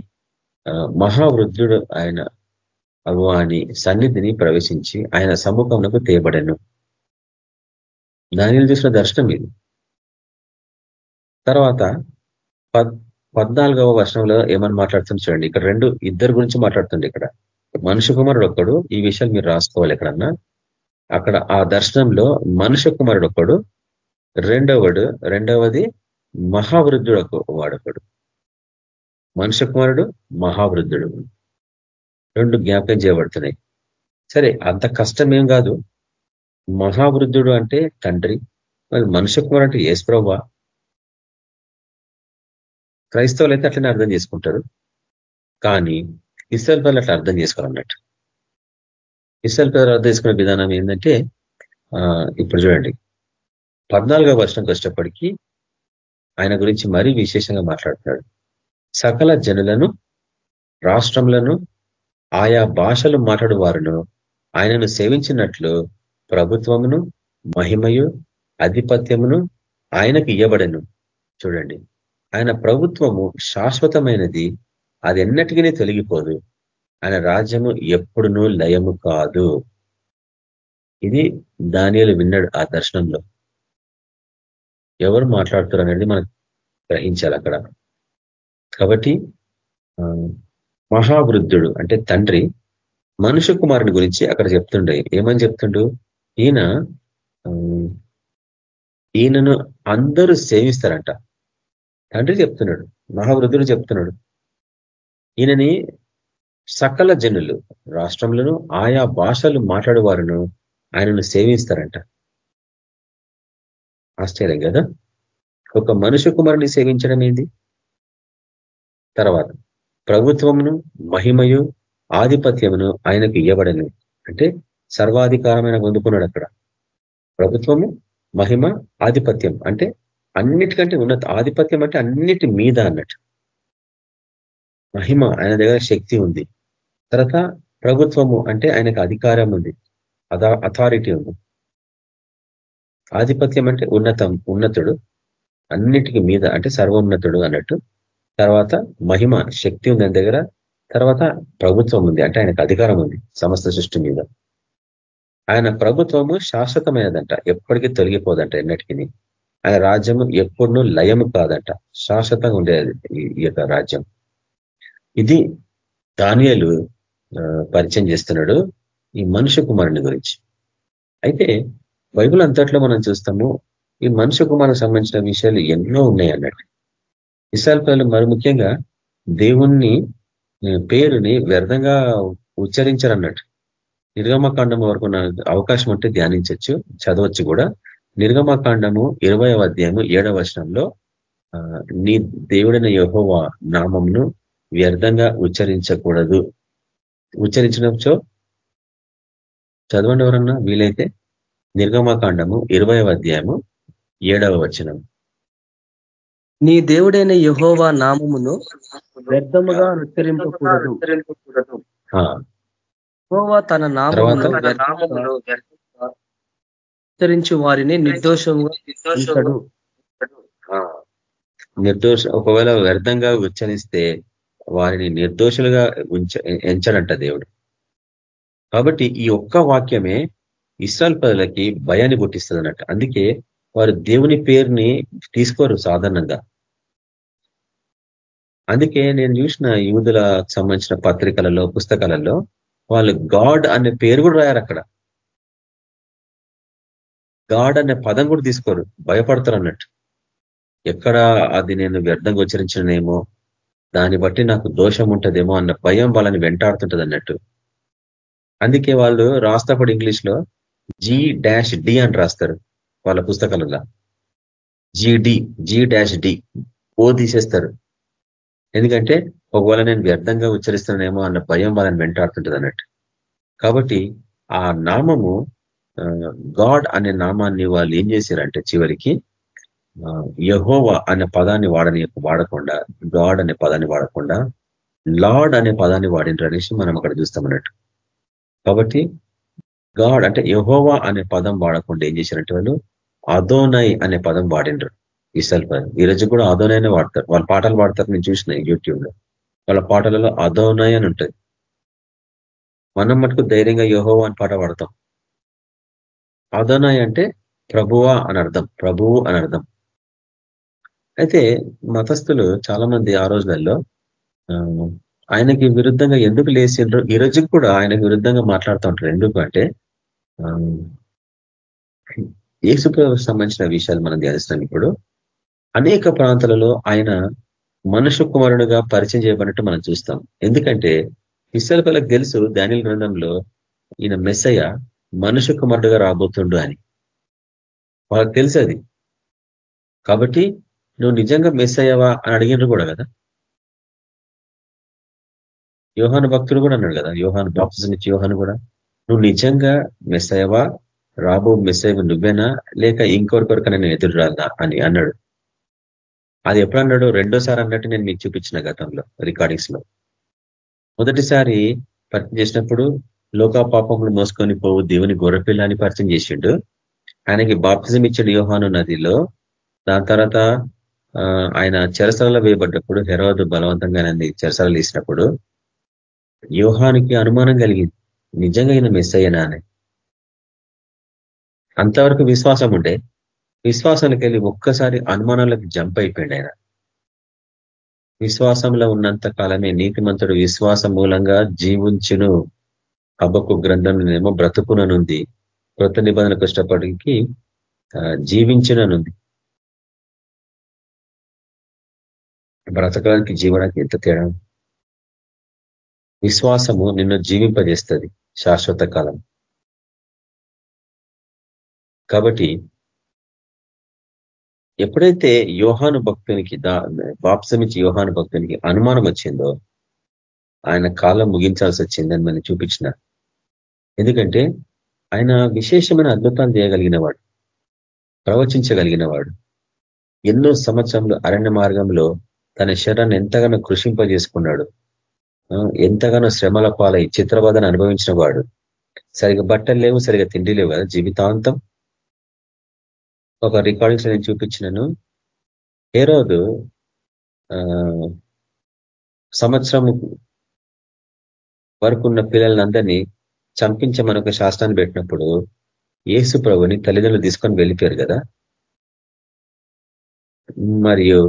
మహావృద్ధుడు ఆయన వాని సన్నిధిని ప్రవేశించి ఆయన సమ్ముఖంకు తేబడను దానిని చూసిన దర్శనం ఇది. తర్వాత పద్నాలుగవ వర్షంలో ఏమని మాట్లాడుతుంది చూడండి. ఇక్కడ రెండు ఇద్దరు గురించి మాట్లాడుతుంది ఇక్కడ. మనుషు కుమారుడు ఒక్కడు ఈ విషయాలు మీరు రాసుకోవాలి ఎక్కడన్నా. అక్కడ ఆ దర్శనంలో మనుష్య కుమారుడు ఒక్కడు రెండవడు రెండవది మహావృద్ధుడు వాడొకడు. మనుష్య కుమారుడు మహావృద్ధుడు. రెండు జ్ఞాపకం చేయబడుతున్నాయి. సరే అంత కష్టం ఏం కాదు. మహావృద్ధుడు అంటే తండ్రి మరి మనుష్య కుమారు అంటే ఏసుప్రవ్వ క్రైస్తవులు అయితే అట్లనే అర్థం చేసుకుంటారు. కానీ ఇస్రాయల్ పేర్లు అట్లా అర్థం చేసుకోవాలన్నట్టు ఇస్రాయల్ పేర్లు అర్థం చేసుకునే విధానం ఏంటంటే ఇప్పుడు చూడండి. పద్నాలుగో వర్షంకి వచ్చేటప్పటికీ ఆయన గురించి మరీ విశేషంగా మాట్లాడుతున్నాడు. సకల జనులను రాష్ట్రంలను ఆయా భాషలు మాట్లాడు వారును ఆయనను సేవించినట్లు ప్రభుత్వమును మహిమయు ఆధిపత్యమును ఆయనకు ఇయ్యబడను. చూడండి. ఆయన ప్రభుత్వము శాశ్వతమైనది అది ఎన్నటికీ తొలగిపోదు. ఆయన రాజ్యము ఎప్పుడునూ లయము కాదు. ఇది దానియలు విన్నాడు ఆ దర్శనంలో. ఎవరు మాట్లాడుతారు అనేది మనం గ్రహించాలి అక్కడ. కాబట్టి మహావృద్ధుడు అంటే తండ్రి మనుష్య కుమారుని గురించి అక్కడ చెప్తుండే. ఏమని చెప్తుండు? ఈయన ఈయనను అందరూ సేవిస్తారంట. తండ్రి చెప్తున్నాడు మహావృద్ధుడు చెప్తున్నాడు. ఈయనని సకల జనులు రాష్ట్రంలోను ఆయా భాషలు మాట్లాడేవారును ఆయనను సేవిస్తారంట. ఆశ్చర్యం కదా? ఒక మనుష్య కుమారుని సేవించడం ఏంది? తర్వాత. ప్రభుత్వమును మహిమయు ఆధిపత్యమును ఆయనకు ఇవ్వబడను అంటే సర్వాధికారమైన పొందుకున్నాడు అక్కడ. ప్రభుత్వము మహిమ ఆధిపత్యం. అంటే అన్నిటికంటే ఉన్నత ఆధిపత్యం అంటే అన్నిటి మీద అన్నట్టు. మహిమ ఆయన దగ్గర శక్తి ఉంది. తర్వాత ప్రభుత్వము అంటే ఆయనకు అధికారం ఉంది. అథారిటీ ఉంది. ఆధిపత్యం అంటే ఉన్నతం ఉన్నతుడు. అన్నిటికి మీద అంటే సర్వోన్నతుడు అన్నట్టు. తర్వాత మహిమ శక్తి ఉంది ఆయన దగ్గర. తర్వాత ప్రభుత్వం ఉంది. అంటే ఆయనకు అధికారం ఉంది సమస్త సృష్టి మీద. ఆయన ప్రభుత్వము శాశ్వతమైనదంట. ఎప్పటికీ తొలగిపోదంట ఎన్నటికీ ఆయన రాజ్యం ఎప్పుడునూ లయము కాదంట. శాశ్వతంగా ఉండేది ఈ యొక్క రాజ్యం. ఇది దానియలు పరిచయం చేస్తున్నాడు ఈ మనుష్య కుమారుని గురించి. అయితే బైబుల్ అంతట్లో మనం చూస్తాము ఈ మనుష్య కుమారునికి సంబంధించిన విషయాలు ఎన్నో ఉన్నాయి అన్నట్టు. ఇసాల్ మరి ముఖ్యంగా దేవుణ్ణి పేరుని వ్యర్థంగా ఉచ్చరించారన్నట్టు. నిర్గమకాండము వరకు అవకాశం ఉంటే ధ్యానించవచ్చు చదవచ్చు కూడా. నిర్గమకాండము ఇరవై అధ్యాయము ఏడవ వచనంలో నీ దేవుడైన యహోవ నామంను వ్యర్థంగా ఉచ్చరించకూడదు. ఉచ్చరించినచో? చదవండి ఎవరన్నా వీలైతే. నిర్గమకాండము ఇరవై అధ్యాయము ఏడవ వచనం. నీ దేవుడైన యహోవా నామమును వ్యర్థముగా ఉచ్చరింపకూడదు యహోవా తన నామమును ఉచ్చరించు వారిని నిర్దోషంగా నిర్దోష ఒకవేళ వ్యర్థంగా ఉచ్చరిస్తే వారిని నిర్దోషులుగా ఉంచ ఎంచడంట దేవుడు. కాబట్టి ఈ ఒక్క వాక్యమే ఇస్రాల్ ప్రజలకి భయాన్ని పుట్టిస్తుంది అందుకే వారు దేవుని పేరుని తీసుకోరు సాధారణంగా. అందుకే నేను చూసిన యూదులకు సంబంధించిన పత్రికలలో పుస్తకాలలో వాళ్ళు గాడ్ అనే పేరు కూడా రాయారు అక్కడ. గాడ్ అనే పదం కూడా తీసుకోరు భయపడతారు అన్నట్టు. ఎక్కడ అది నేను వ్యర్థంగా ఉచ్చరించినేమో దాన్ని బట్టి నాకు దోషం ఉంటుందేమో అన్న భయం వాళ్ళని వెంటాడుతుంటది అన్నట్టు. అందుకే వాళ్ళు రాస్తప్పుడు ఇంగ్లీష్లో జీ డాష్ డి అని రాస్తారు. వాళ్ళ పుస్తకాలలో G D G dash D O తీసేస్తారు. ఎందుకంటే ఒకవేళ నేను వ్యర్థంగా ఉచ్చరిస్తున్నానేమో అన్న భయం వాళ్ళని వెంటాడుతుంటుంది అన్నట్టు. కాబట్టి ఆ నామము గాడ్ అనే నామాన్ని వాళ్ళు ఏం చేశారంటే చివరికి యహోవా అనే పదాన్ని వాడని వాడకుండా గాడ్ అనే పదాన్ని వాడకుండా లార్డ్ అనే పదాన్ని వాడిండ్రు అనేసి మనం అక్కడ చూస్తామన్నట్టు కాబట్టి గాడ్ అంటే యహోవా అనే పదం వాడకుండా ఏం చేశారంటే వాళ్ళు అదోనై అనే పదం వాడిండ్రు ఇసల్ పదం ఈరోజు కూడా అదోనైనే వాడతారు. వాళ్ళ పాటలు వాడతారు నేను చూసిన యూట్యూబ్లో. వాళ్ళ పాటలలో అదోనై అని ఉంటుంది. మనం మటుకు ధైర్యంగా యోహో అని పాట పాడతాం. అదోనై అంటే ప్రభువా అని అర్థం. ప్రభువు అని అర్థం. అయితే మతస్థులు చాలా మంది ఆ రోజులలో ఆయనకి విరుద్ధంగా ఎందుకు లేచిండ్రు? ఈ కూడా ఆయనకి విరుద్ధంగా మాట్లాడుతూ ఉంటారు. ఎందుకు అంటే ఏసుకు సంబంధించిన విషయాలు మనం ధ్యానిస్తాం ఇప్పుడు. అనేక ప్రాంతాలలో ఆయన మనుష్య కుమారునిగా పరిచయం చేయబడినట్టు మనం చూస్తాం. ఎందుకంటే ఇసల్పలకు తెలుసు ధాన్యుల గ్రంథంలో ఈయన మెస్సయ్య మనుష్య కుమారుడుగా రాబోతుండు అని. వాళ్ళకి తెలుసు అది. కాబట్టి నువ్వు నిజంగా మెస్ అయ్యావా అని అడిగినారు కూడా కదా? యోహాను భక్తుడు కూడా అన్నాడు కదా. యోహాను బాప్తిజం ఇచ్చి యోహాను కూడా. నువ్వు నిజంగా మెస్ అయ్యావా రాబో మెస్ నువ్వేనా? లేక ఇంకొకరికొరకైనా నేను ఎదురు రాదా అని అన్నాడు. అది ఎప్పుడు అన్నాడు? రెండోసారి అన్నట్టు నేను మీకు చూపించిన గతంలో రికార్డింగ్స్లో మొదటిసారి పరిచయం చేసినప్పుడు లోకా పాపములు మోసుకొని పోవు దేవుని గొర్రెపిల్ల అని పరిచయం చేసిండు. ఆయనకి బాప్తిజం ఇచ్చాడు యోహాను నదిలో దాని తర్వాత ఆయన చెరసలలో వేయబడ్డప్పుడు హెరోదు బలవంతంగా చెరసలు వేసినప్పుడు యోహానికి అనుమానం కలిగింది. నిజంగా ఈయన మిస్ అయ్యనా అని. అంతవరకు విశ్వాసం ఉండే విశ్వాసానికి వెళ్ళి ఒక్కసారి అనుమానాలకు జంప్ అయిపోయింది ఆయన. విశ్వాసంలో ఉన్నంత కాలమే నీతిమంతుడు విశ్వాసం మూలంగా జీవించును. హబ్బకు గ్రంథంలోనేమో బ్రతుకుననుంది. కృత నిబంధనకు ఇష్టపడికి జీవించుననుంది. బ్రతకడానికి జీవనానికి ఎంత తేడా? విశ్వాసము నిన్ను జీవింపజేస్తుంది శాశ్వత కాలం. కాబట్టి ఎప్పుడైతే యోహాను భక్తునికి బాప్సమిచ్చి యోహాను భక్తునికి అనుమానం వచ్చిందో ఆయన కాలం ముగించాల్సి వచ్చిందని మనం చూపించిన. ఎందుకంటే ఆయన విశేషమైన అద్భుతాలు చేయగలిగిన వాడు ప్రవచించగలిగిన వాడు ఎన్నో సంవత్సరంలో అరణ్య మార్గంలో తన శరీరాన్ని ఎంతగానో కృషింపజేసుకున్నాడు. ఎంతగానో శ్రమల పాలై చిత్రబాధను అనుభవించిన వాడు. సరిగా బట్టలు లేవు సరిగా తిండి లేవు కదా జీవితాంతం. ఒక రికార్డింగ్స్ నేను చూపించినాను. హేరోదు సంవత్సరం వరకు ఉన్న పిల్లలందరినీ చంపించమని ఒక శాస్త్రాన్ని పెట్టినప్పుడు ఏసు ప్రభుని తల్లిదండ్రులు తీసుకొని వెళ్ళిపోయారు కదా. మరియు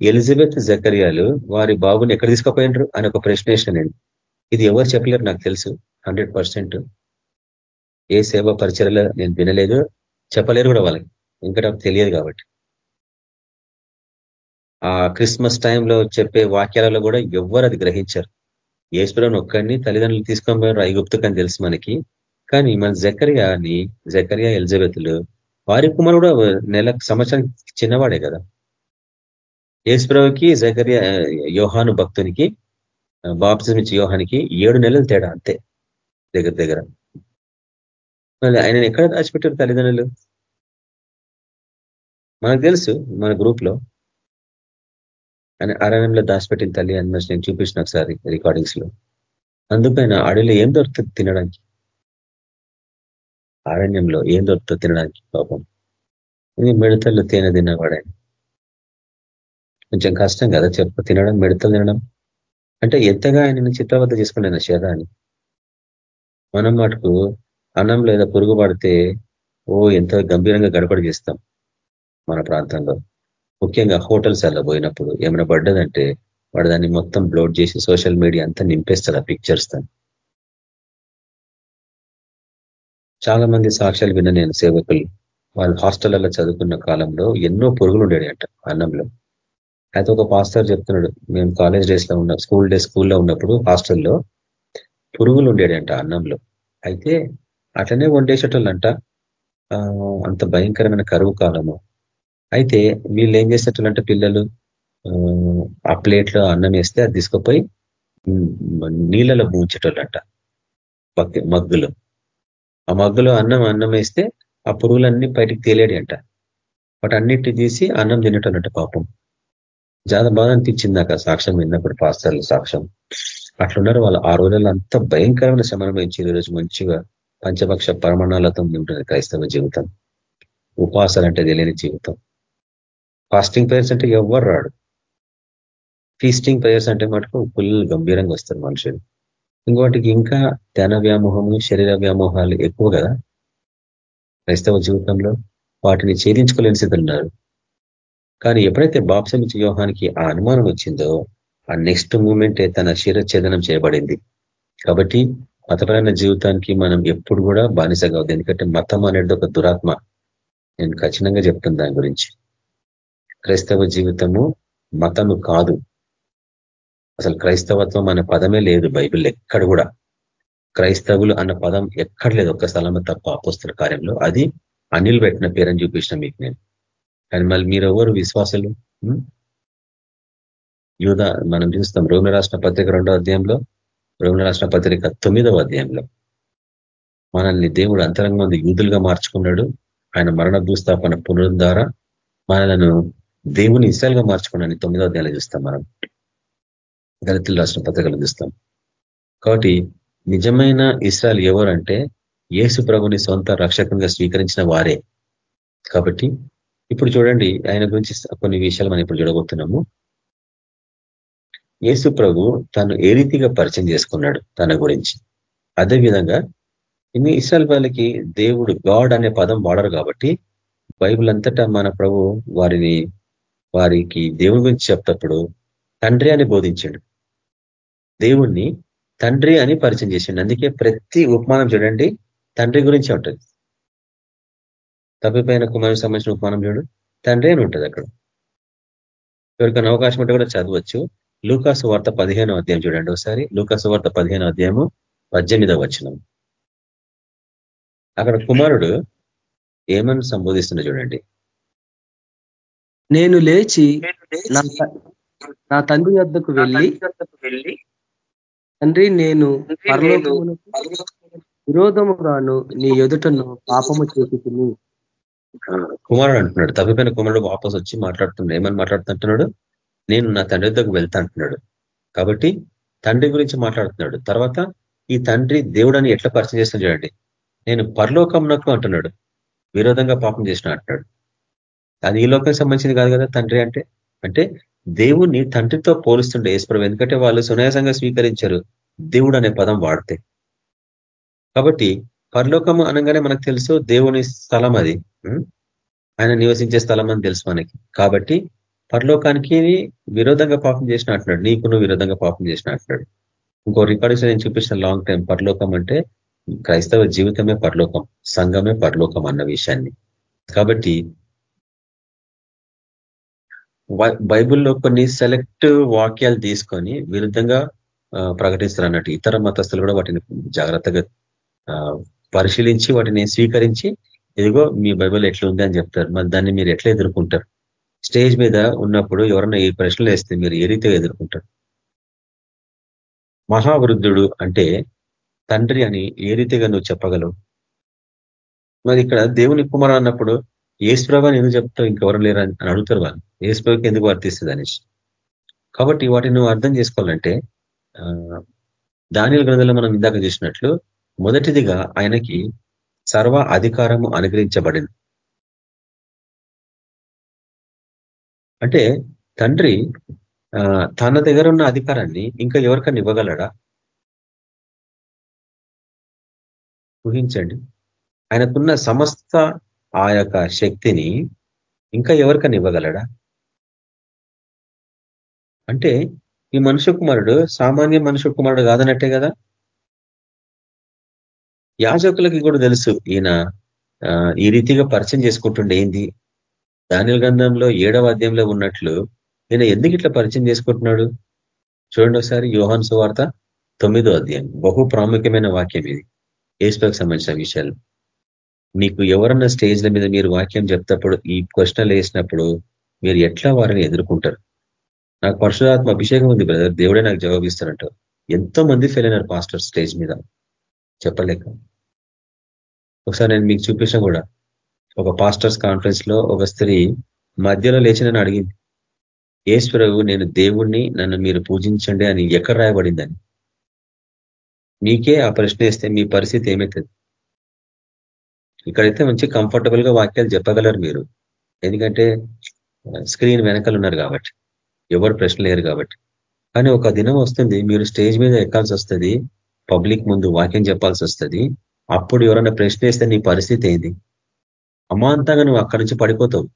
ఎలిజబెత్ జకరియాలు వారి బాబుని ఎక్కడ తీసుకుపోయినరు అని ఒక ప్రశ్న వేసిన ఇది ఎవరు చెప్పలేరు నాకు తెలుసు. హండ్రెడ్ ఏ సేవ పరిచయలో నేను వినలేదు. చెప్పలేరు కూడా వాళ్ళకి. ఇంకా నాకు తెలియదు కాబట్టి. ఆ క్రిస్మస్ టైంలో చెప్పే వాక్యాలలో కూడా ఎవ్వరు అది గ్రహించారు. ఏసుప్రభుని ఒక్కడిని తల్లిదండ్రులు తీసుకొని పోయారు ఐగుప్తుకని తెలుసు మనకి. కానీ మన జకరియాని జకరియా ఎలిజబెత్లు వారి కుమారుడు కూడా నెల సంవత్సరానికి చిన్నవాడే కదా. ఏసుప్రభుకి జకరియా యోహాను భక్తునికి బాప్తిజం ఇచ్చి యోహానికి ఏడు నెలలు తేడా అంతే. దగ్గర దగ్గర. మళ్ళీ ఆయన ఎక్కడ దాచిపెట్టారు తల్లిదండ్రులు? మనకు తెలుసు మన గ్రూప్లో ఆయన అరణ్యంలో దాచిపెట్టిన తల్లి అని నేను చూపించిన ఒకసారి రికార్డింగ్స్లో అందుకైన అడవిలో ఏం దొరుకుతుంది తినడానికి? అరణ్యంలో ఏం దొరుకుతుంది తినడానికి పాపం? మిడతలు తేనె తిన్నవాడాయన కొంచెం కష్టం కదా చెప్ప తినడం మిడతలు తినడం? అంటే ఎంతగా ఆయన చిత్తబద్ద చేసుకున్నాను శరీరాన్ని? మనం మటుకు అన్నం లేదా పురుగు పడితే ఓ ఎంత గంభీరంగా గడపడి చేస్తాం. మన ప్రాంతంలో. ముఖ్యంగా హోటల్స్ అలా పోయినప్పుడు ఏమైనా పడ్డదంటే వాడు దాన్ని మొత్తం బ్లోడ్ చేసి సోషల్ మీడియా అంతా నింపేస్తాడు ఆ పిక్చర్స్తో చాలా మంది సాక్ష్యాలు విన్న నేను సేవకులు వాళ్ళు హాస్టళ్ళలో చదువుకున్న కాలంలో ఎన్నో పురుగులు ఉండేవి అంట అన్నంలో. అయితే ఒక పాస్టర్ చెప్తున్నాడు మేము కాలేజ్ డేస్లో ఉన్న స్కూల్ డే స్కూల్లో ఉన్నప్పుడు హాస్టల్లో పురుగులు ఉండేడంట అంట అన్నంలో. అయితే అట్లనే వండేసేటోళ్ళంట అంత భయంకరమైన కరువు కాలము అయితే వీళ్ళు ఏం చేసేటంటే పిల్లలు ఆ ప్లేట్లో అన్నం వేస్తే అది తీసుకుపోయి నీళ్ళలో మూంచేటోళ్ళంట. మగ్గులు. ఆ మగ్గులో అన్నం అన్నం వేస్తే ఆ పురుగులన్నీ బయటికి తేలేడి అంట వాటి అన్నిటి తీసి అన్నం తినేటోళ్ళంట పాపం. చాలా బాధ అనిపించింది నాకు సాక్ష్యం విన్నప్పుడు పాస్తర్ల సాక్ష్యం. అట్లున్నారు వాళ్ళు. ఆ రోజుల్లో అంత భయంకరమైన శమనం ఇచ్చి ఈరోజు మంచిగా పంచపక్ష పరమాణాలతో ఉంటుంది క్రైస్తవ జీవితం. ఉపాసాలంటే తెలియని జీవితం. ఫాస్టింగ్ ప్రేయర్స్ అంటే ఎవరు రాడు. ఫీస్టింగ్ ప్రేయర్స్ అంటే మటుకు ఫుల్ గంభీరంగా వస్తారు మనుషులు. ఇంకోటికి ఇంకా ధ్యాన వ్యామోహము శరీర వ్యామోహాలు ఎక్కువ కదా. క్రైస్తవ జీవితంలో వాటిని ఛేదించుకోలేని స్థితి ఉన్నారు. కానీ ఎప్పుడైతే బాప్సమిచ్చి వ్యూహానికి ఆ అనుమానం వచ్చిందో ఆ నెక్స్ట్ మూమెంటే తన శిరఛేదనం చేయబడింది. కాబట్టి మతపరమైన జీవితానికి మనం ఎప్పుడు కూడా బానిస కావద్దు ఎందుకంటే మతం అనేది ఒక దురాత్మ. నేను ఖచ్చితంగా చెప్తాను దాని గురించి. క్రైస్తవ జీవితము మతము కాదు. అసలు క్రైస్తవత్వం అనే పదమే లేదు బైబిల్ ఎక్కడ కూడా. క్రైస్తవులు అన్న పదం ఎక్కడ లేదు. ఒక్క స్థలంలో తప్ప అపోస్తుల కార్యంలో. అది అనిల్ పెట్టిన పేరని చూపించిన మీకు నేను. కానీ మళ్ళీ మీరు ఎవరు విశ్వాసులు యూద మనం చూస్తాం రోమి రాష్ట్ర పత్రిక రెండో అధ్యాయంలో రోమి రాష్ట్ర పత్రిక తొమ్మిదవ అధ్యాయంలో. మనల్ని దేవుడు అంతరంగం యూదులుగా మార్చుకున్నాడు. ఆయన మరణ భూస్థాపన పునరుద్ధార. మనలను దేవుని ఇష్టాలుగా మార్చుకున్నాను. తొమ్మిదో అధ్యాయులు చూస్తాం మనం. దళితులు రాష్ట్ర పత్రికలు చూస్తాం. కాబట్టి నిజమైన ఇస్రాయల్ ఎవరంటే యేసు ప్రభుని సొంత రక్షకంగా స్వీకరించిన వారే. కాబట్టి ఇప్పుడు చూడండి ఆయన గురించి కొన్ని విషయాలు మనం ఇప్పుడు చూడబోతున్నాము. యేసు ప్రభు తను ఏ రీతిగా పరిచయం చేసుకున్నాడు తన గురించి. అదే విధంగా ఇన్ని ఇస్రాయల్ వాళ్ళకి దేవుడు గాడ్ అనే పదం వాడరు కాబట్టి బైబుల్ అంతటా మన ప్రభు వారిని వారికి దేవుని గురించి చెప్తప్పుడు తండ్రి అని బోధించాడు. దేవుణ్ణి తండ్రి అని పరిచయం చేసిండు అందుకే ప్రతి ఉపమానం చూడండి తండ్రి గురించి ఉంటుంది. తప్పిపోయిన కుమారునికి సంబంధించిన ఉపమానం చూడు తండ్రి అని ఉంటుంది అక్కడ. ఎవరికైనా అవకాశం ఉంటే కూడా చదవచ్చు. లూకాసు వార్త పదిహేనో అధ్యాయం చూడండి ఒకసారి. లూకాసు వార్త పదిహేనో అధ్యాయము పద్దెనిమిదవ వచనం. అక్కడ కుమారుడు ఏమని సంబోధిస్తున్నా చూడండి. నేను లేచి నా తండ్రి వద్దకు వెళ్ళి తండ్రి నేను విరోధముగాను నీ ఎదుటను పాపము చేసి కుమారుడు అంటున్నాడు. తప్పిపోయిన కుమారుడు వాపస్ వచ్చి మాట్లాడుతున్నాడు ఏమని మాట్లాడుతుంటున్నాడు? నేను నా తండ్రి దగ్గరకు వెళ్తా అంటున్నాడు. కాబట్టి తండ్రి గురించి మాట్లాడుతున్నాడు. తర్వాత ఈ తండ్రి దేవుడని ఎట్లా పరిచయం చేస్తాను చూడండి. నేను పరలోకంనకు అంటున్నాడు. విరోధంగా పాపం చేసిన అంటున్నాడు. అది ఈ లోకానికి సంబంధించింది కాదు కదా తండ్రి అంటే? అంటే దేవుణ్ణి తండ్రితో పోలుస్తుండే ఈశ్వరం ఎందుకంటే వాళ్ళు సునాయాసంగా స్వీకరించారు దేవుడు అనే పదం వాడితే. కాబట్టి పరలోకము అనగానే మనకు తెలుసు దేవుని స్థలం అది. ఆయన నివసించే స్థలం అని తెలుసు మనకి. కాబట్టి పరలోకానికి విరోధంగా పాపం చేసిన అంటున్నాడు. నీకు నువ్వు విరోధంగా పాపం చేసిన అంటున్నాడు. ఇంకో రికార్డింగ్స్ నేను చూపించిన లాంగ్ టైం పరలోకం అంటే క్రైస్తవ జీవితమే పరలోకం సంఘమే పరలోకం అన్న విషయాన్ని. కాబట్టి బైబిల్లో కొన్ని సెలెక్ట్ వాక్యాలు తీసుకొని విరుద్ధంగా ప్రకటిస్తారు అన్నట్టు ఇతర మతస్థులు కూడా వాటిని జాగ్రత్తగా పరిశీలించి వాటిని స్వీకరించి ఇదిగో మీ బైబిల్ ఎట్లా ఉంది అని చెప్తారు. మరి దాన్ని మీరు ఎట్లా ఎదుర్కొంటారు? స్టేజ్ మీద ఉన్నప్పుడు ఎవరన్నా ఈ ప్రశ్నలు వేస్తే మీరు ఏ రీతిగా ఎదుర్కొంటారు? మహావృద్ధుడు అంటే తండ్రి అని ఏ రీతిగా నువ్వు చెప్పగలవు? మరి ఇక్కడ దేవుని కుమార్ అన్నప్పుడు ఏసుప్రభ ఎందుకు చెప్తావు? ఇంకెవరు లేరు అని అడుగుతారు వాళ్ళు. ఏసుప్రభకి ఎందుకు వర్తిస్తుంది అనేసి కాబట్టి వాటిని నువ్వు అర్థం చేసుకోవాలంటే దానిల గ్రంథంలో మనం ఇందాక చూసినట్లు మొదటిదిగా ఆయనకి సర్వ అధికారము అనుగ్రహించబడింది. అంటే తండ్రి తన దగ్గర ఉన్న అధికారాన్ని ఇంకా ఎవరికన్నా ఇవ్వగలడా? ఊహించండి. ఆయనకున్న సమస్త ఆ యొక్క శక్తిని ఇంకా ఎవరికన్నా ఇవ్వగలడా? అంటే ఈ మనుష్య కుమారుడు సామాన్య మనుష్య కుమారుడు కాదనట్టే కదా? యాజకులకి కూడా తెలుసు ఈయన ఈ రీతిగా పరిచయం చేసుకుంటుండే ఏంది? దానిల గంధంలో ఏడవ అధ్యాయంలో ఉన్నట్లు ఈయన ఎందుకు ఇట్లా పరిచయం చేసుకుంటున్నాడు? చూడండి ఒకసారి యోహాన్ సువార్త తొమ్మిదో అధ్యాయం. బహు ప్రాముఖ్యమైన వాక్యం ఇది. ఏసుకు సంబంధించిన విషయాలు. మీకు ఎవరన్నా స్టేజ్ల మీద మీరు వాక్యం చెప్తప్పుడు ఈ క్వశ్చన్లు వేసినప్పుడు మీరు ఎట్లా వారిని ఎదుర్కొంటారు? నాకు పరశురాత్మ అభిషేకం ఉంది బ్రదర్. దేవుడే నాకు జవాబిస్తారంట ఎంతో మంది ఫెయిల్ అయినారు పాస్టర్ స్టేజ్ మీద? చెప్పలేక. ఒకసారి నేను మీకు చూపించిన కూడా. ఒక పాస్టర్స్ కాన్ఫరెన్స్లో ఒక స్త్రీ మధ్యలో లేచి నన్ను అడిగింది ఈశ్వరవు నేను దేవుణ్ణి నన్ను మీరు పూజించండి అని ఎక్కడ రాయబడిందని. మీకే ఆ ప్రశ్న వేస్తే మీ పరిస్థితి ఏమవుతుంది ఇక్కడైతే మంచి కంఫర్టబుల్గా వాక్యాలు చెప్పగలరు మీరు. ఎందుకంటే స్క్రీన్ వెనకాల ఉన్నారు కాబట్టి ఎవరు ప్రశ్న లేరు కాబట్టి. కానీ ఒక దినం వస్తుంది మీరు స్టేజ్ మీద ఎక్కాల్సి వస్తుంది పబ్లిక్ ముందు వాక్యం చెప్పాల్సి వస్తుంది అప్పుడు ఎవరైనా ప్రశ్న వేస్తే నీ పరిస్థితి ఏంది? అమాంతంగా నువ్వు అక్కడి నుంచి పడిపోతావు.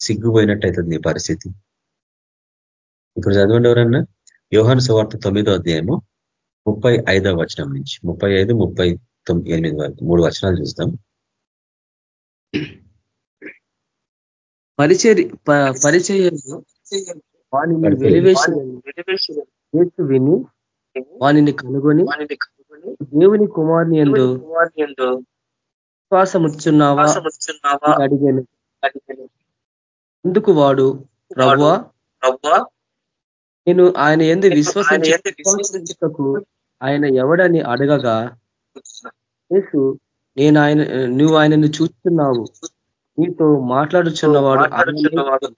సిగ్గుపోయినట్టు నీ పరిస్థితి. ఇప్పుడు చదవండి ఎవరన్నా? యోహాను సువార్త తొమ్మిదో అధ్యాయము ముప్పై ఐదవ వచనం నుంచి. ముప్పై ఐదు ముప్పై ఎనిమిది వరకు మూడు వచనాలు చూస్తాం. పరిచయ పరిచయంలో విని వాణిని కనుగొని దేవుని కుమార్ని ఎందు విశ్వాసముచ్చున్నావా? అడిగాను. ఎందుకు వాడు? ప్రభువా నేను ఆయన ఎందు విశ్వసించకు ఆయన ఎవడని అడగగా యేసు నేను ఆయన నువ్వు ఆయనను చూస్తున్నావు. నీతో మాట్లాడుచున్నవాడు.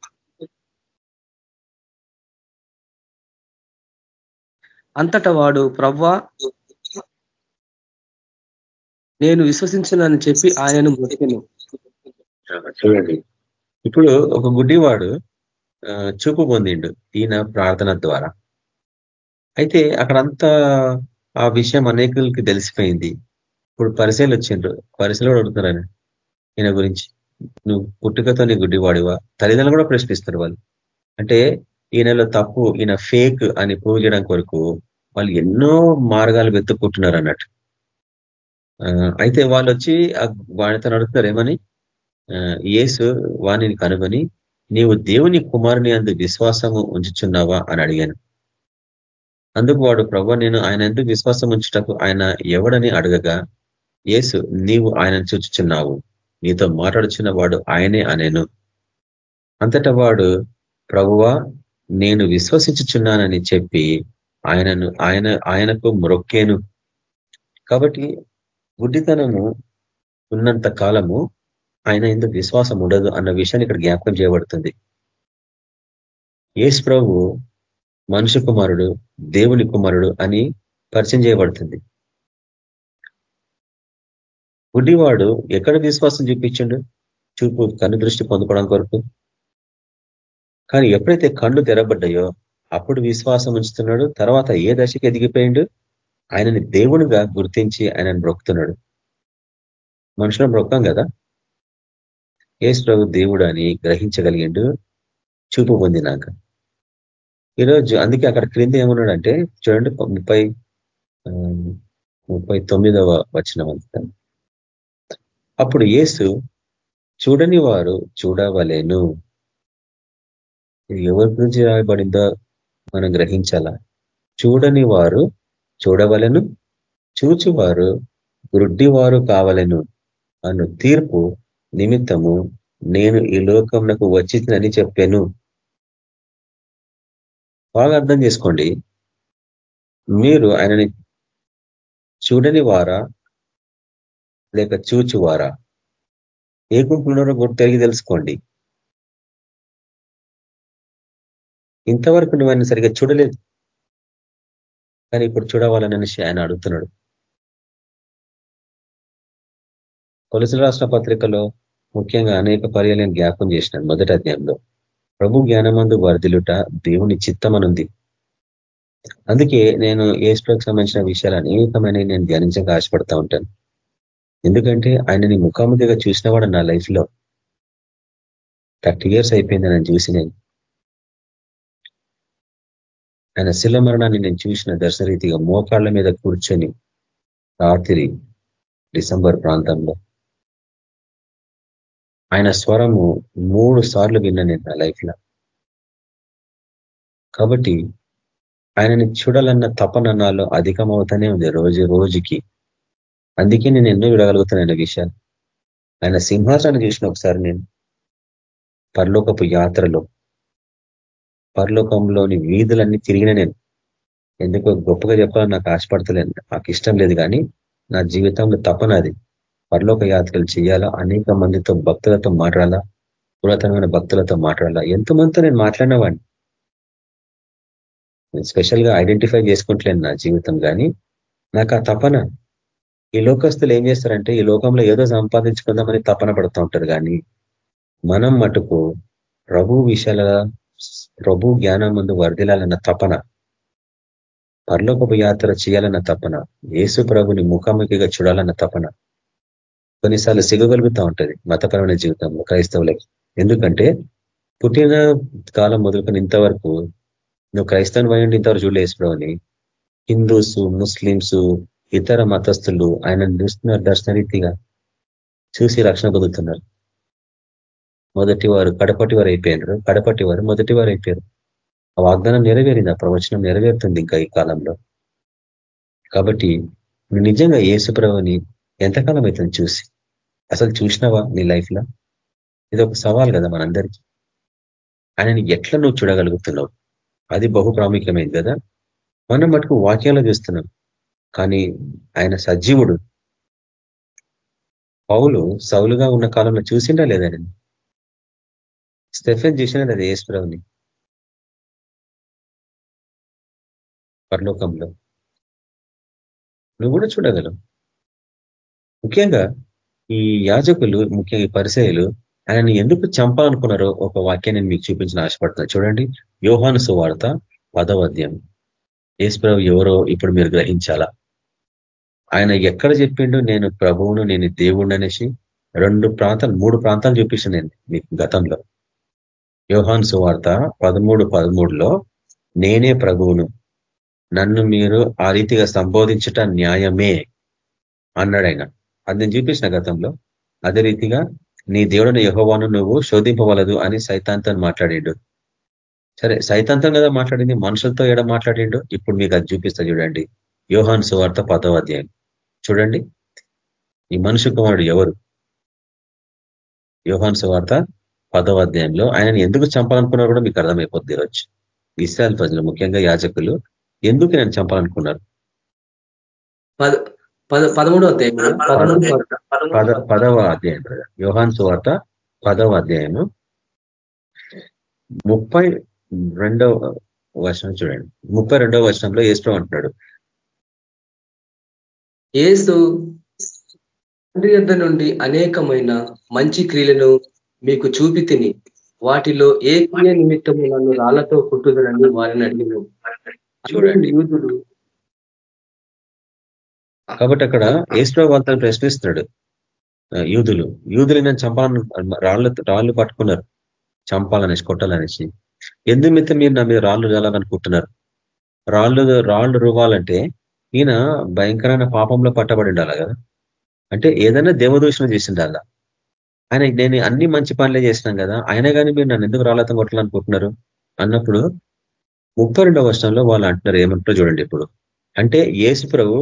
అంతటా వాడు ప్రవ్వా నేను విశ్వసించనని చెప్పి ఆయనను మొదకెను చూడండి. ఇప్పుడు ఒక గుడ్డివాడు చూపు పొందిండు ఈయన ప్రార్థన ద్వారా. అయితే అక్కడంతా ఆ విషయం అనేకులకి తెలిసిపోయింది. ఇప్పుడు పరిశీలు వచ్చిండ్రు. పరిశీలు కూడా అడుగుతున్నారు ఈయన గురించి. నువ్వు పుట్టుకతో నీ గుడ్డివాడివా? తల్లిదండ్రులు కూడా ప్రశ్నిస్తారు వాళ్ళు. అంటే ఈయనలో తప్పు ఈయన ఫేక్ అని ప్రూవ్ చేయడం కొరకు వాళ్ళు ఎన్నో మార్గాలు వెతుక్కుంటున్నారు అన్నట్టు. అయితే వాళ్ళు వచ్చి వాడితో నడుపుతారు ఏమని? ఏసు వాణిని కనుగొని నీవు దేవుని కుమారుని అందు విశ్వాసము ఉంచుచున్నావా? అని అడిగాను. అందుకు వాడు ప్రభు నేను ఆయన ఎందుకు విశ్వాసం ఉంచుటకు ఆయన ఎవడని అడగగా ఏసు నీవు ఆయనను చూచుచున్నావు నీతో మాట్లాడుచున్న వాడు ఆయనే అనేను. అంతటా వాడు ప్రభువా నేను విశ్వసించుచున్నానని చెప్పి ఆయనను ఆయన ఆయనకు మొక్కేను కాబట్టి గుడ్డితనము ఉన్నంత కాలము ఆయన ఎందుకు విశ్వాసం ఉండదు అన్న విషయాన్ని ఇక్కడ జ్ఞాపకం చేయబడుతుంది. ఏసు ప్రభు మనుషు కుమారుడు దేవుని కుమారుడు అని పరిచయం చేయబడుతుంది. గుడ్డివాడు ఎక్కడ విశ్వాసం చూపించండు? చూపు కన్ను దృష్టి పొందుకోవడం కొరకు. కానీ ఎప్పుడైతే కళ్ళు తెరబడ్డాయో అప్పుడు విశ్వాసం ఉంచుతున్నాడు. తర్వాత ఏ దశకి ఎదిగిపోయిండు? ఆయనని దేవునిగా గుర్తించి ఆయనను బ్రొక్కుతున్నాడు మనుషులను బ్రొక్కం కదా? ఏసు ప్రభు దేవుడు అని గ్రహించగలిగిండు చూపు పొందినాక. ఈరోజు అందుకే అక్కడ క్రింద ఏమన్నాడంటే చూడండి ముప్పై ముప్పై తొమ్మిదవ వచనం అంతా. అప్పుడు ఏసు చూడని వారు చూడవలేను. ఇది ఎవరి గురించి రాయబడిందో మనం గ్రహించాలా? చూడని వారు చూడవలను చూచువారు వారు కావలను అను తీర్పు నిమిత్తము నేను ఈ లోకంలో వచ్చిందని చెప్పాను. బాగా అర్థం చేసుకోండి. మీరు ఆయనని చూడని వారా? లేక చూచువారా? ఏ గుంపులున్నారో కూడా తిరిగి తెలుసుకోండి. ఇంతవరకు నువ్వు ఆయన సరిగ్గా చూడలేదు. కానీ ఇప్పుడు చూడవాలని ఆయన అడుగుతున్నాడు. కొలసిన రాష్ట్ర పత్రికలో ముఖ్యంగా అనేక పర్యాలను జ్ఞాపం చేసినాడు మొదటి అధ్యాయంలో. ప్రభు జ్ఞానమందు వర్ధిలుట దేవుని చిత్తమనుంది. అందుకే నేను ఏసుకు సంబంధించిన విషయాలు అనేకమైన నేను ధ్యానించక ఆశపడతా ఉంటాను. ఎందుకంటే ఆయనని ముఖాముఖిగా చూసినవాడు నా లైఫ్లో థర్టీ ఇయర్స్ అయిపోయింది నేను చూసి నేను ఆయన శిల మరణాన్ని నేను చూసిన దర్శనరీతిగా మోకాళ్ళ మీద కూర్చొని రాత్రి డిసెంబర్ ప్రాంతంలో ఆయన స్వరము మూడు సార్లు విన్నా నేను నా లైఫ్లో కాబట్టి ఆయనని చూడాలన్న తపన నాలో అధికమవుతానే ఉంది రోజు రోజుకి. అందుకే నేను ఎన్నో విడగలుగుతున్నాను విషయాలు. ఆయన సింహాసనం చూసిన ఒకసారి నేను. పరలోకపు యాత్రలో. పరలోకంలోని వీధులన్నీ తిరిగిన నేను. ఎందుకో గొప్పగా చెప్పాలని నాకు ఆశపడతలేదు. నాకు ఇష్టం లేదు కానీ నా జీవితంలో తపనది పరలోక యాత్రలు చేయాలా? అనేక మందితో భక్తులతో మాట్లాడాలా? పురాతనమైన భక్తులతో మాట్లాడాలా? ఎంతమందితో నేను మాట్లాడినవాడిని? నేను స్పెషల్గా ఐడెంటిఫై చేసుకుంటలేను నా జీవితం కానీ నాకు ఆ తపన. ఈ లోకస్తులు ఏం చేస్తారంటే ఈ లోకంలో ఏదో సంపాదించుకుందామని తపన పడుతూ ఉంటారు కానీ మనం మటుకు ప్రభు విషయాల ప్రభు జ్ఞానం ముందు వర్ధిలాలన్న తపన. పరలోకపు యాత్ర చేయాలన్న తపన. యేసు ప్రభుని ముఖాముఖిగా చూడాలన్న తపన. కొన్నిసార్లు సిగగలుగుతూ ఉంటుంది మతపరమైన జీవితంలో క్రైస్తవులకి. ఎందుకంటే పుట్టిన కాలం మొదలుకొని ఇంతవరకు నువ్వు క్రైస్తవుని పోయండి ఇంతవరకు చూడలేసుకుని హిందూస్ ముస్లింస్ ఇతర మతస్థులు ఆయన చూస్తున్నారు దర్శనరీతిగా చూసి రక్షణ పొందుతున్నారు. మొదటి వారు కడపటి వారు అయిపోయినారు. కడపటి వారు మొదటి వారు అయిపోయారు. ఆ వాగ్దానం నెరవేరింది ఆ ప్రవచనం నెరవేరుతుంది ఇంకా ఈ కాలంలో. కాబట్టి నిజంగా ఏసుప్రభుని ఎంతకాలం అవుతుంది చూసి? అసలు చూసినావా నీ లైఫ్లో? ఇది ఒక సవాల్ కదా మనందరికీ. ఆయనని ఎట్లా నువ్వు చూడగలుగుతున్నావు? అది బహు ప్రాముఖ్యమైంది కదా? మనం మటుకు వాక్యాలు చూస్తున్నాం. కానీ ఆయన సజీవుడు. పౌలు సౌలుగా ఉన్న కాలంలో చూసిండా లేదా నేను స్టెఫెన్ చూసినా అది ఏసుప్రభుని పరలోకంలో. నువ్వు కూడా చూడగలవు. ముఖ్యంగా ఈ యాజకులు ముఖ్యంగా ఈ పరిచయలు ఆయనని ఎందుకు చంపాలనుకున్నారో ఒక వాక్యాన్ని మీకు చూపించిన ఆశపడుతున్నా. చూడండి యోహాను సువార్త పదవద్యం ఏసుప్రభు ఎవరో ఇప్పుడు మీరు గ్రహించాలా? ఆయన ఎక్కడ చెప్పిండు? నేను ప్రభువును నేను దేవుణ్ణి అనేసి రెండు ప్రాంతాలు మూడు ప్రాంతాలు చూపించాను నేను మీకు గతంలో. యోహాన్ సువార్త పదమూడు పదమూడులో నేనే ప్రభువును నన్ను మీరు ఆ రీతిగా సంబోధించట న్యాయమే అన్నాడు ఆయన. అది నేను చూపించిన గతంలో. అదే రీతిగా నీ దేవుడిని యహోవాను నువ్వు శోధింపవలదు అని సైతాంతం మాట్లాడిండు. సరే సైతాంతం కదా మాట్లాడింది మనుషులతో ఏడ మాట్లాడిండు? ఇప్పుడు మీకు అది చూపిస్తా చూడండి. యోహాన్ సువార్త పదవ అధ్యాయం. చూడండి. ఈ మనుషు కుమారుడు ఎవరు? యోహాన్ సువార్త పదవ అధ్యాయంలో ఆయనను ఎందుకు చంపాలనుకున్నారు కూడా మీకు అర్థమైపోద్ది ఈరోజు. ఇస్రాయల్ ప్రజలు ముఖ్యంగా యాజకులు ఎందుకు నేను చంపాలనుకున్నారు? పదమూడవ అధ్యాయం. పదవ అధ్యాయం యోహాన్ సువార్త పదవ అధ్యాయము. ముప్పై రెండవ వర్షం చూడండి. ముప్పై రెండవ వర్షంలో ఏసు అంటున్నాడు. ఏసు తండ్రి యొద్ నుండి అనేకమైన మంచి క్రియలను మీకు చూపి తిని వాటిలో ఏ క్రియ నిమిత్తము నన్ను రాళ్ళతో కుట్టుదరని వారిని అడిగిన చూడండి. యూదుడు కాబట్టి అక్కడ ఏసుప్రభు వాళ్ళని ప్రశ్నిస్తున్నాడు. యూదులు. యూదులు నేను చంపాలని రాళ్ళు రాళ్ళు పట్టుకున్నారు. చంపాలనేసి కొట్టాలనేసి. ఎందుమిత్తం మీరు నా మీద రాళ్ళు చాలాలనుకుంటున్నారు రాళ్ళు రాళ్ళు రువ్వాలంటే ఈయన భయంకరమైన పాపంలో పట్టబడి ఉండాలి కదా? అంటే ఏదైనా దేవదూషణ చేసిండాలా? ఆయన నేను అన్ని మంచి పనులే చేసినాం కదా అయినా కానీ మీరు నన్ను ఎందుకు రాళ్ళతో కొట్టాలనుకుంటున్నారు? అన్నప్పుడు ముప్పై రెండవ వర్షంలో వాళ్ళు అంటున్నారు ఏమంటారో చూడండి ఇప్పుడు. అంటే యేసు ప్రభు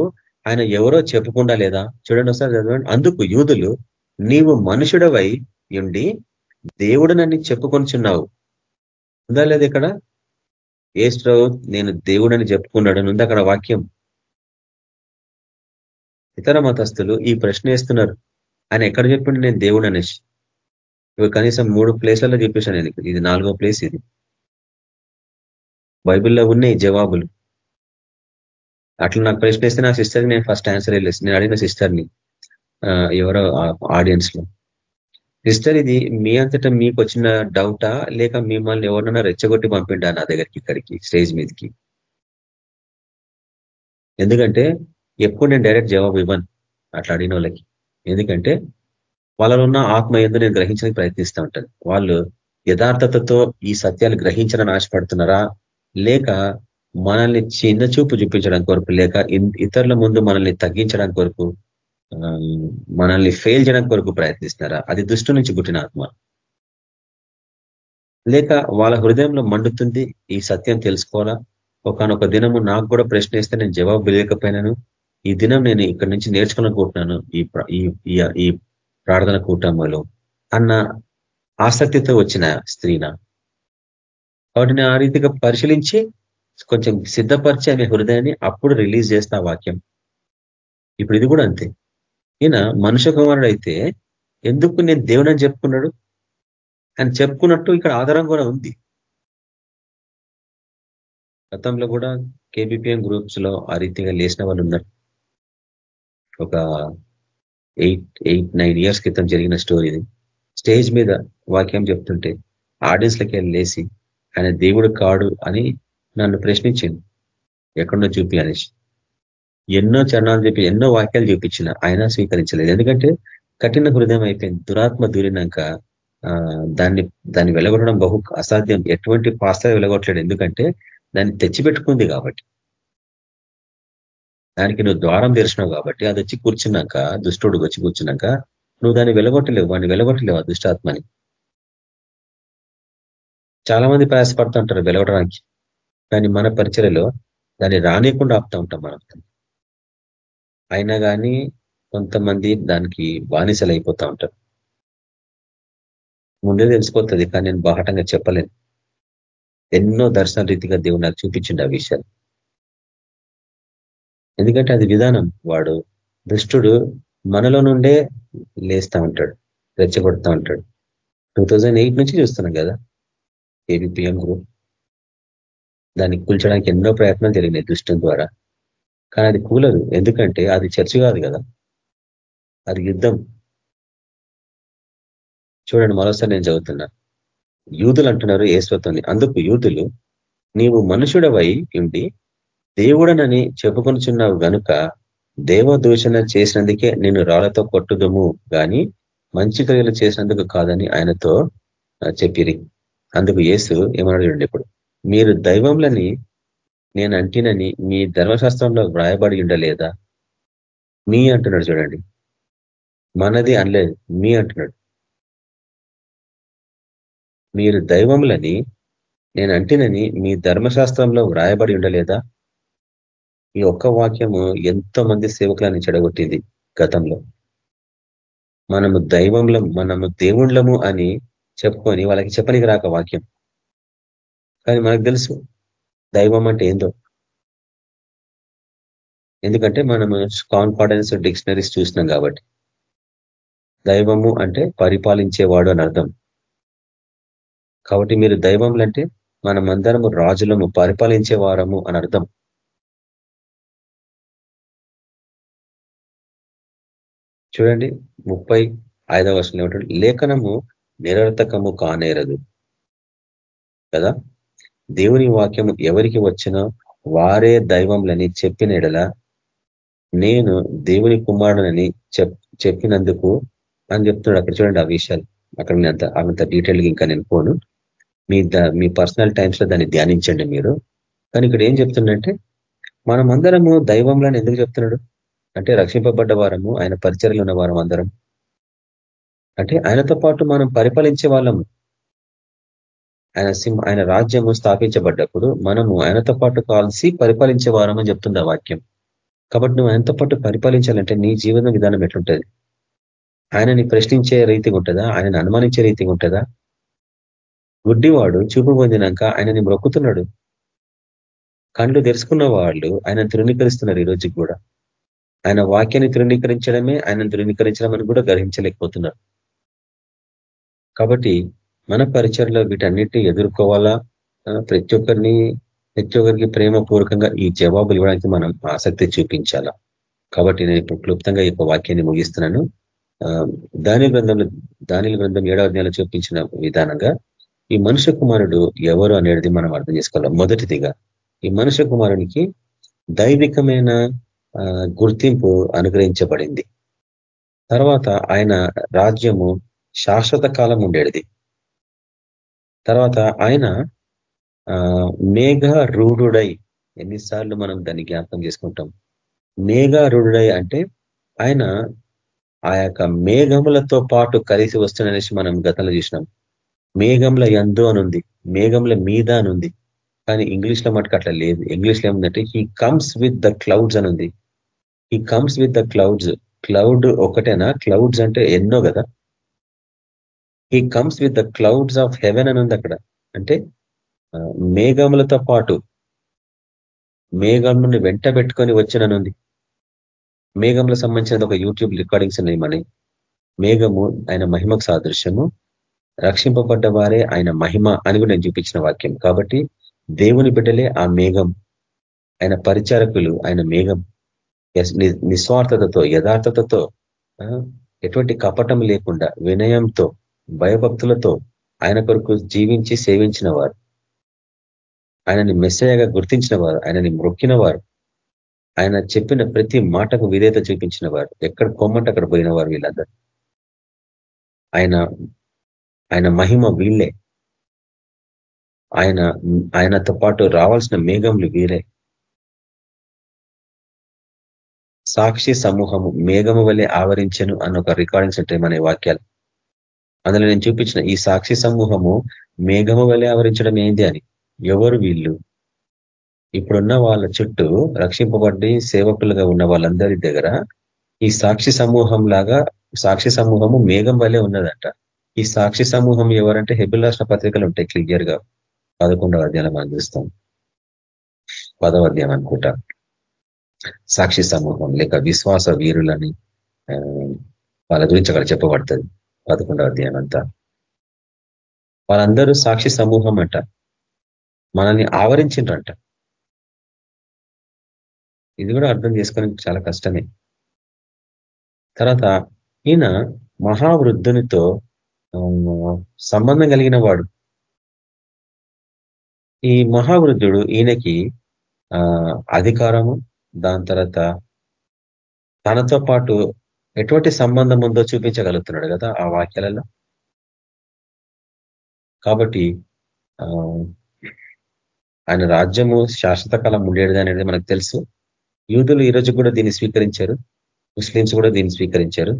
ఆయన ఎవరో చెప్పకుండా లేదా? చూడండి ఒకసారి చదవండి. అందుకు యూదులు నీవు మనుషుడవై ఉండి దేవుడు నన్ను చెప్పుకొనిచున్నావు. ఉందా లేదు ఇక్కడ? ఏసు నేను దేవుడని చెప్పుకున్నాడు. ఉంది అక్కడ వాక్యం. ఇతర మతస్థులు ఈ ప్రశ్న వేస్తున్నారు. ఆయన ఎక్కడ చెప్పిండు? నేను దేవుడు అనేసి ఇవి కనీసం మూడు ప్లేస్లలో చెప్పేశాను నేను. ఇది నాలుగో ప్లేస్ ఇది. బైబిల్లో ఉన్నాయి జవాబులు. అట్లా నాకు ప్రశ్న వేస్తే నా సిస్టర్కి నేను ఫస్ట్ ఆన్సర్ వెళ్ళేసి నేను అడిగిన సిస్టర్ని ఎవరో ఆడియన్స్లో. సిస్టర్ ఇది మీ అంతటా మీకు వచ్చిన డౌటా లేక మిమ్మల్ని ఎవరినైనా రెచ్చగొట్టి పంపిండా నా దగ్గరికి ఇక్కడికి స్టేజ్ మీదకి? ఎందుకంటే ఎప్పుడు నేను డైరెక్ట్ జవాబు ఇవ్వను అట్లా అడిగిన వాళ్ళకి. ఎందుకంటే వాళ్ళలో ఉన్న ఆత్మ ఎందు నేను గ్రహించడానికి ప్రయత్నిస్తూ ఉంటాను. వాళ్ళు యథార్థతతో ఈ సత్యాలు గ్రహించాలని ఆశపడుతున్నారా? లేక మనల్ని చిన్న చూపు చూపించడం కొరకు లేక ఇతరుల ముందు మనల్ని తగ్గించడం కొరకు మనల్ని ఫెయిల్ చేయడం కొరకు ప్రయత్నిస్తున్నారా? అది దుష్టు నుంచి పుట్టిన ఆత్మ. లేక వాళ్ళ హృదయంలో మండుతుంది ఈ సత్యం తెలుసుకోవాలా? ఒకనొక దినము నాకు కూడా ప్రశ్న వేస్తే నేను జవాబు లేకపోయినాను ఈ దినం నేను ఇక్కడి నుంచి నేర్చుకోవాలనుకుంటున్నాను ఈ ఈ ప్రార్థన కూటములో అన్న ఆసక్తితో వచ్చిన స్త్రీన? కాబట్టి ఆ రీతిగా పరిశీలించి కొంచెం సిద్ధపరిచి ఆమె హృదయాన్ని అప్పుడు రిలీజ్ చేస్తా వాక్యం. ఇప్పుడు ఇది కూడా అంతే. ఈయన మనుష్య కుమారుడు అయితే ఎందుకు నేను దేవుడు అని చెప్పుకున్నాడు? అని చెప్పుకున్నట్టు ఇక్కడ ఆధారం కూడా ఉంది. గతంలో కూడా కేబిపిఎం గ్రూప్స్లో ఆ రీతిగా లేచిన వాళ్ళు ఉన్నారు. ఒక ఎయిట్ ఎయిట్ నైన్ ఇయర్స్ క్రితం జరిగిన స్టోరీ ఇది. స్టేజ్ మీద వాక్యం చెప్తుంటే ఆడియన్స్లకి వెళ్ళి లేసి ఆయన దేవుడు కాడు అని నన్ను ప్రశ్నించింది. ఎక్కడో చూపి అనేసి. ఎన్నో చరణాలు చెప్పి ఎన్నో వాక్యాలు చూపించిన ఆయన స్వీకరించలేదు. ఎందుకంటే కఠిన హృదయం అయిపోయింది. దురాత్మ దూరినాక దాన్ని దాన్ని వెలగొట్టడం బహు అసాధ్యం. ఎటువంటి పాస్తా వెలగొట్టలేడు. ఎందుకంటే దాన్ని తెచ్చిపెట్టుకుంది కాబట్టి. దానికి నువ్వు ద్వారం తెరిచినావు కాబట్టి అది వచ్చి కూర్చున్నాక దుష్టుడు వచ్చి కూర్చున్నాక నువ్వు దాన్ని వెలగొట్టలేవు. వాడిని వెలగొట్టలేవు ఆ దుష్టాత్మని. చాలా మంది ప్రయాసపడుతుంటారు వెలగొట్టడానికి. కానీ మన పరిచయలో దాన్ని రానియకుండా ఆపుతా ఉంటాం మనం. అయినా కానీ కొంతమంది దానికి బానిసలు అయిపోతూ ఉంటారు. ముందే తెలిసిపోతుంది కానీ నేను బాహటంగా చెప్పలేను. ఎన్నో దర్శన రీతిగా దేవుడు నాకు చూపించిండు ఆ విషయాలు. ఎందుకంటే అది విధానం. వాడు దుష్టుడు మనలో నుండే లేస్తా ఉంటాడు రెచ్చగొడతా ఉంటాడు. టూ నుంచి చూస్తున్నాం కదా ఏబిపిఎం గ్రూప్. దాన్ని కూల్చడానికి ఎన్నో ప్రయత్నాలు జరిగినాయి దుష్టం ద్వారా. కానీ అది కూలదు. ఎందుకంటే అది చర్చ కాదు కదా. అది యుద్ధం. చూడండి మరోసారి నేను చదువుతున్నా. యూదులు అంటున్నారు ఏశ్వతుంది అందుకు యూదులు నీవు మనుషుడవై ఉండి దేవుడనని చెప్పుకొనిచున్నావు గనుక దేవదూషణ చేసినందుకే నేను రాళ్ళతో కొట్టుదము. గాని మంచి క్రియలు చేసినందుకు కాదని ఆయనతో చెప్పిరి. అందుకు ఏసు ఏమన్నాడు చూడండి ఇప్పుడు. మీరు దైవంలని నేను అంటినని మీ ధర్మశాస్త్రంలో వ్రాయబడి ఉండలేదా? మీ అంటున్నాడు చూడండి. మనది అనలేదు మీ అంటున్నాడు. మీరు దైవములని నేను అంటినని మీ ధర్మశాస్త్రంలో వ్రాయబడి ఉండలేదా? ఈ ఒక్క వాక్యము ఎంతో మంది సేవకులని చెడగొట్టింది గతంలో. మనము దైవంలం మనము దేవుళ్ళము అని చెప్పుకొని వాళ్ళకి చెప్పనికి రాక వాక్యం. కానీ మనకు తెలుసు దైవం అంటే ఏందో. ఎందుకంటే మనము కాన్ఫిడెన్స్ డిక్షనరీస్ చూసినాం కాబట్టి. దైవము అంటే పరిపాలించేవాడు అని అర్థం. కాబట్టి మీరు దైవములు అంటే మనమందరము రాజులము పరిపాలించే వారము అని అర్థం. చూడండి ముప్పై ఐదవ వర్షంలో ఏమంటాడు? లేఖనము నిరర్థకము కానేరదు. కదా? దేవుని వాక్యము ఎవరికి వచ్చినా వారే దైవంలని చెప్పిన ఎడల నేను దేవుని కుమారుడని చెప్పినందుకు అని చెప్తున్నాడు. అక్కడ చూడండి ఆ విషయాలు. అక్కడ నేను అంత అంత డీటెయిల్గా ఇంకా నేను పోను. మీ మీ పర్సనల్ టైమ్స్లో దాన్ని ధ్యానించండి మీరు. కానీ ఇక్కడ ఏం చెప్తుండంటే మనం అందరము దైవంలో ఎందుకు చెప్తున్నాడు? అంటే రక్షింపబడ్డ వారము ఆయన పరిచయలు ఉన్న వారం అందరం అంటే ఆయనతో పాటు మనం పరిపాలించే వాళ్ళము. ఆయన సింహ ఆయన రాజ్యము స్థాపించబడ్డప్పుడు మనము ఆయనతో పాటు కాల్సి పరిపాలించే వారమని చెప్తుంది వాక్యం. కాబట్టి నువ్వు ఆయనతో పాటు పరిపాలించాలంటే నీ జీవన విధానం ఎట్లుంటుంది? ఆయనని ప్రశ్నించే రీతిగా ఉంటుందా? ఆయనని అనుమానించే రీతిగా ఉంటుందా? గుడ్డివాడు చూపు పొందినాక ఆయనని మొక్కుతున్నాడు. కళ్ళు తెరుచుకున్న వాళ్ళు ఆయన తృణీకరిస్తున్నారు ఈ రోజుకి కూడా. ఆయన వాక్యాన్ని తృణీకరించడమే ఆయన తృణీకరించడం అని కూడా గ్రహించలేకపోతున్నారు. కాబట్టి మన పరిచయలో వీటన్నిటిని ఎదుర్కోవాలా? ప్రతి ఒక్కరిని ప్రతి ఒక్కరికి ప్రేమపూర్వకంగా ఈ జవాబులు ఇవ్వడానికి మనం ఆసక్తి చూపించాలా? కాబట్టి నేను ఇప్పుడు క్లుప్తంగా ఈ వాక్యాన్ని ముగిస్తున్నాను. దాని గ్రంథంలో దాని గ్రంథం ఏడవ నెల చూపించిన విధానంగా ఈ మనుష్య కుమారుడు ఎవరు అనేది మనం అర్థం చేసుకోవాలి? మొదటిదిగా ఈ మనుష్య కుమారునికి దైవికమైన గుర్తింపు అనుగ్రహించబడింది. తర్వాత ఆయన రాజ్యము శాశ్వత కాలం ఉండేది. తర్వాత ఆయన మేఘ రూఢుడై ఎన్నిసార్లు మనం దాన్ని జ్ఞాపకం చేసుకుంటాం. మేఘ రూఢుడై అంటే ఆయన ఆ యొక్క మేఘములతో పాటు కలిసి వస్తున్ననేసి మనం గతంలో చూసినాం. మేఘంల ఎందు అనుంది మేఘంల మీద అనుంది కానీ ఇంగ్లీష్లో మటుకు అట్లా లేదు. ఇంగ్లీష్లో ఏముందంటే he comes with the clouds అనుంది he comes with the clouds cloud ఒకటేనా? క్లౌడ్స్ అంటే ఎన్నో కదా. He comes with the clouds of heaven అని ఉంది అక్కడ. అంటే మేఘములతో పాటు మేఘములను వెంట పెట్టుకొని వచ్చిననుంది. మేఘంలో సంబంధించిన ఒక యూట్యూబ్ రికార్డింగ్స్ ఉన్నాయి మనకి మేఘము ఆయన మహిమకు సాదృశ్యము. రక్షింపబడ్డ వారే ఆయన మహిమ అని కూడా నేను చూపించిన వాక్యం. కాబట్టి దేవుని బిడ్డలే ఆ మేఘం. ఆయన పరిచారకులు ఆయన మేఘం. నిస్వార్థతతో యథార్థతతో ఎటువంటి కపటం లేకుండా వినయంతో భయభక్తులతో ఆయన కొరకు జీవించి సేవించిన వారు ఆయనని మెస్సయగా గుర్తించిన వారు ఆయనని మొక్కిన వారు ఆయన చెప్పిన ప్రతి మాటకు విధేత చూపించిన వారు ఎక్కడ కొమ్మంటే అక్కడ పోయిన వారు వీళ్ళందరూ. ఆయన ఆయన మహిమ వీళ్ళే. ఆయన ఆయనతో పాటు రావాల్సిన మేఘములు వీరే. సాక్షి సమూహము మేఘము వలె ఆవరించను అన్న ఒక రికార్డింగ్స్ ఉంటాయి మన వాక్యాలు. అందులో నేను చూపించిన ఈ సాక్షి సమూహము మేఘము వలె ఆవరించడం ఏంది అని. ఎవరు వీళ్ళు? ఇప్పుడున్న వాళ్ళ చుట్టూ రక్షింపబడి సేవకులుగా ఉన్న వాళ్ళందరి దగ్గర ఈ సాక్షి సమూహం లాగా సాక్షి సమూహము మేఘం వలె ఉన్నదంట. ఈ సాక్షి సమూహం ఎవరంటే హెబిల్ రాష్ట్ర పత్రికలు ఉంటాయి క్లియర్గా. పదకొండవ అధ్యాయం మనం చూస్తాం. పదవ అధ్యాయం అనుకుంటా. సాక్షి సమూహం లేక విశ్వాస వీరులని వాళ్ళ గురించి అక్కడ చెప్పబడుతుంది. పదకొండవ అధ్యాయం అంతా వాళ్ళందరూ సాక్షి సమూహం అంట మనల్ని ఆవరించిండ్రంట ఇది కూడా అర్థం చేసుకోవడానికి చాలా కష్టమే. తర్వాత ఈయన మహావృద్ధునితో సంబంధం కలిగిన వాడు. ఈ మహావృద్ధుడు ఈయనకి అధికారము దాని తర్వాత తనతో పాటు ఎటువంటి సంబంధం ఉందో చూపించగలుగుతున్నాడు కదా ఆ వాక్యాలలో. కాబట్టి ఆయన రాజ్యము శాశ్వత కాలం ఉండేది అనేది మనకు తెలుసు. యూదులు ఈరోజు కూడా దీన్ని స్వీకరించారు. ముస్లిమ్స్ కూడా దీన్ని స్వీకరించారు.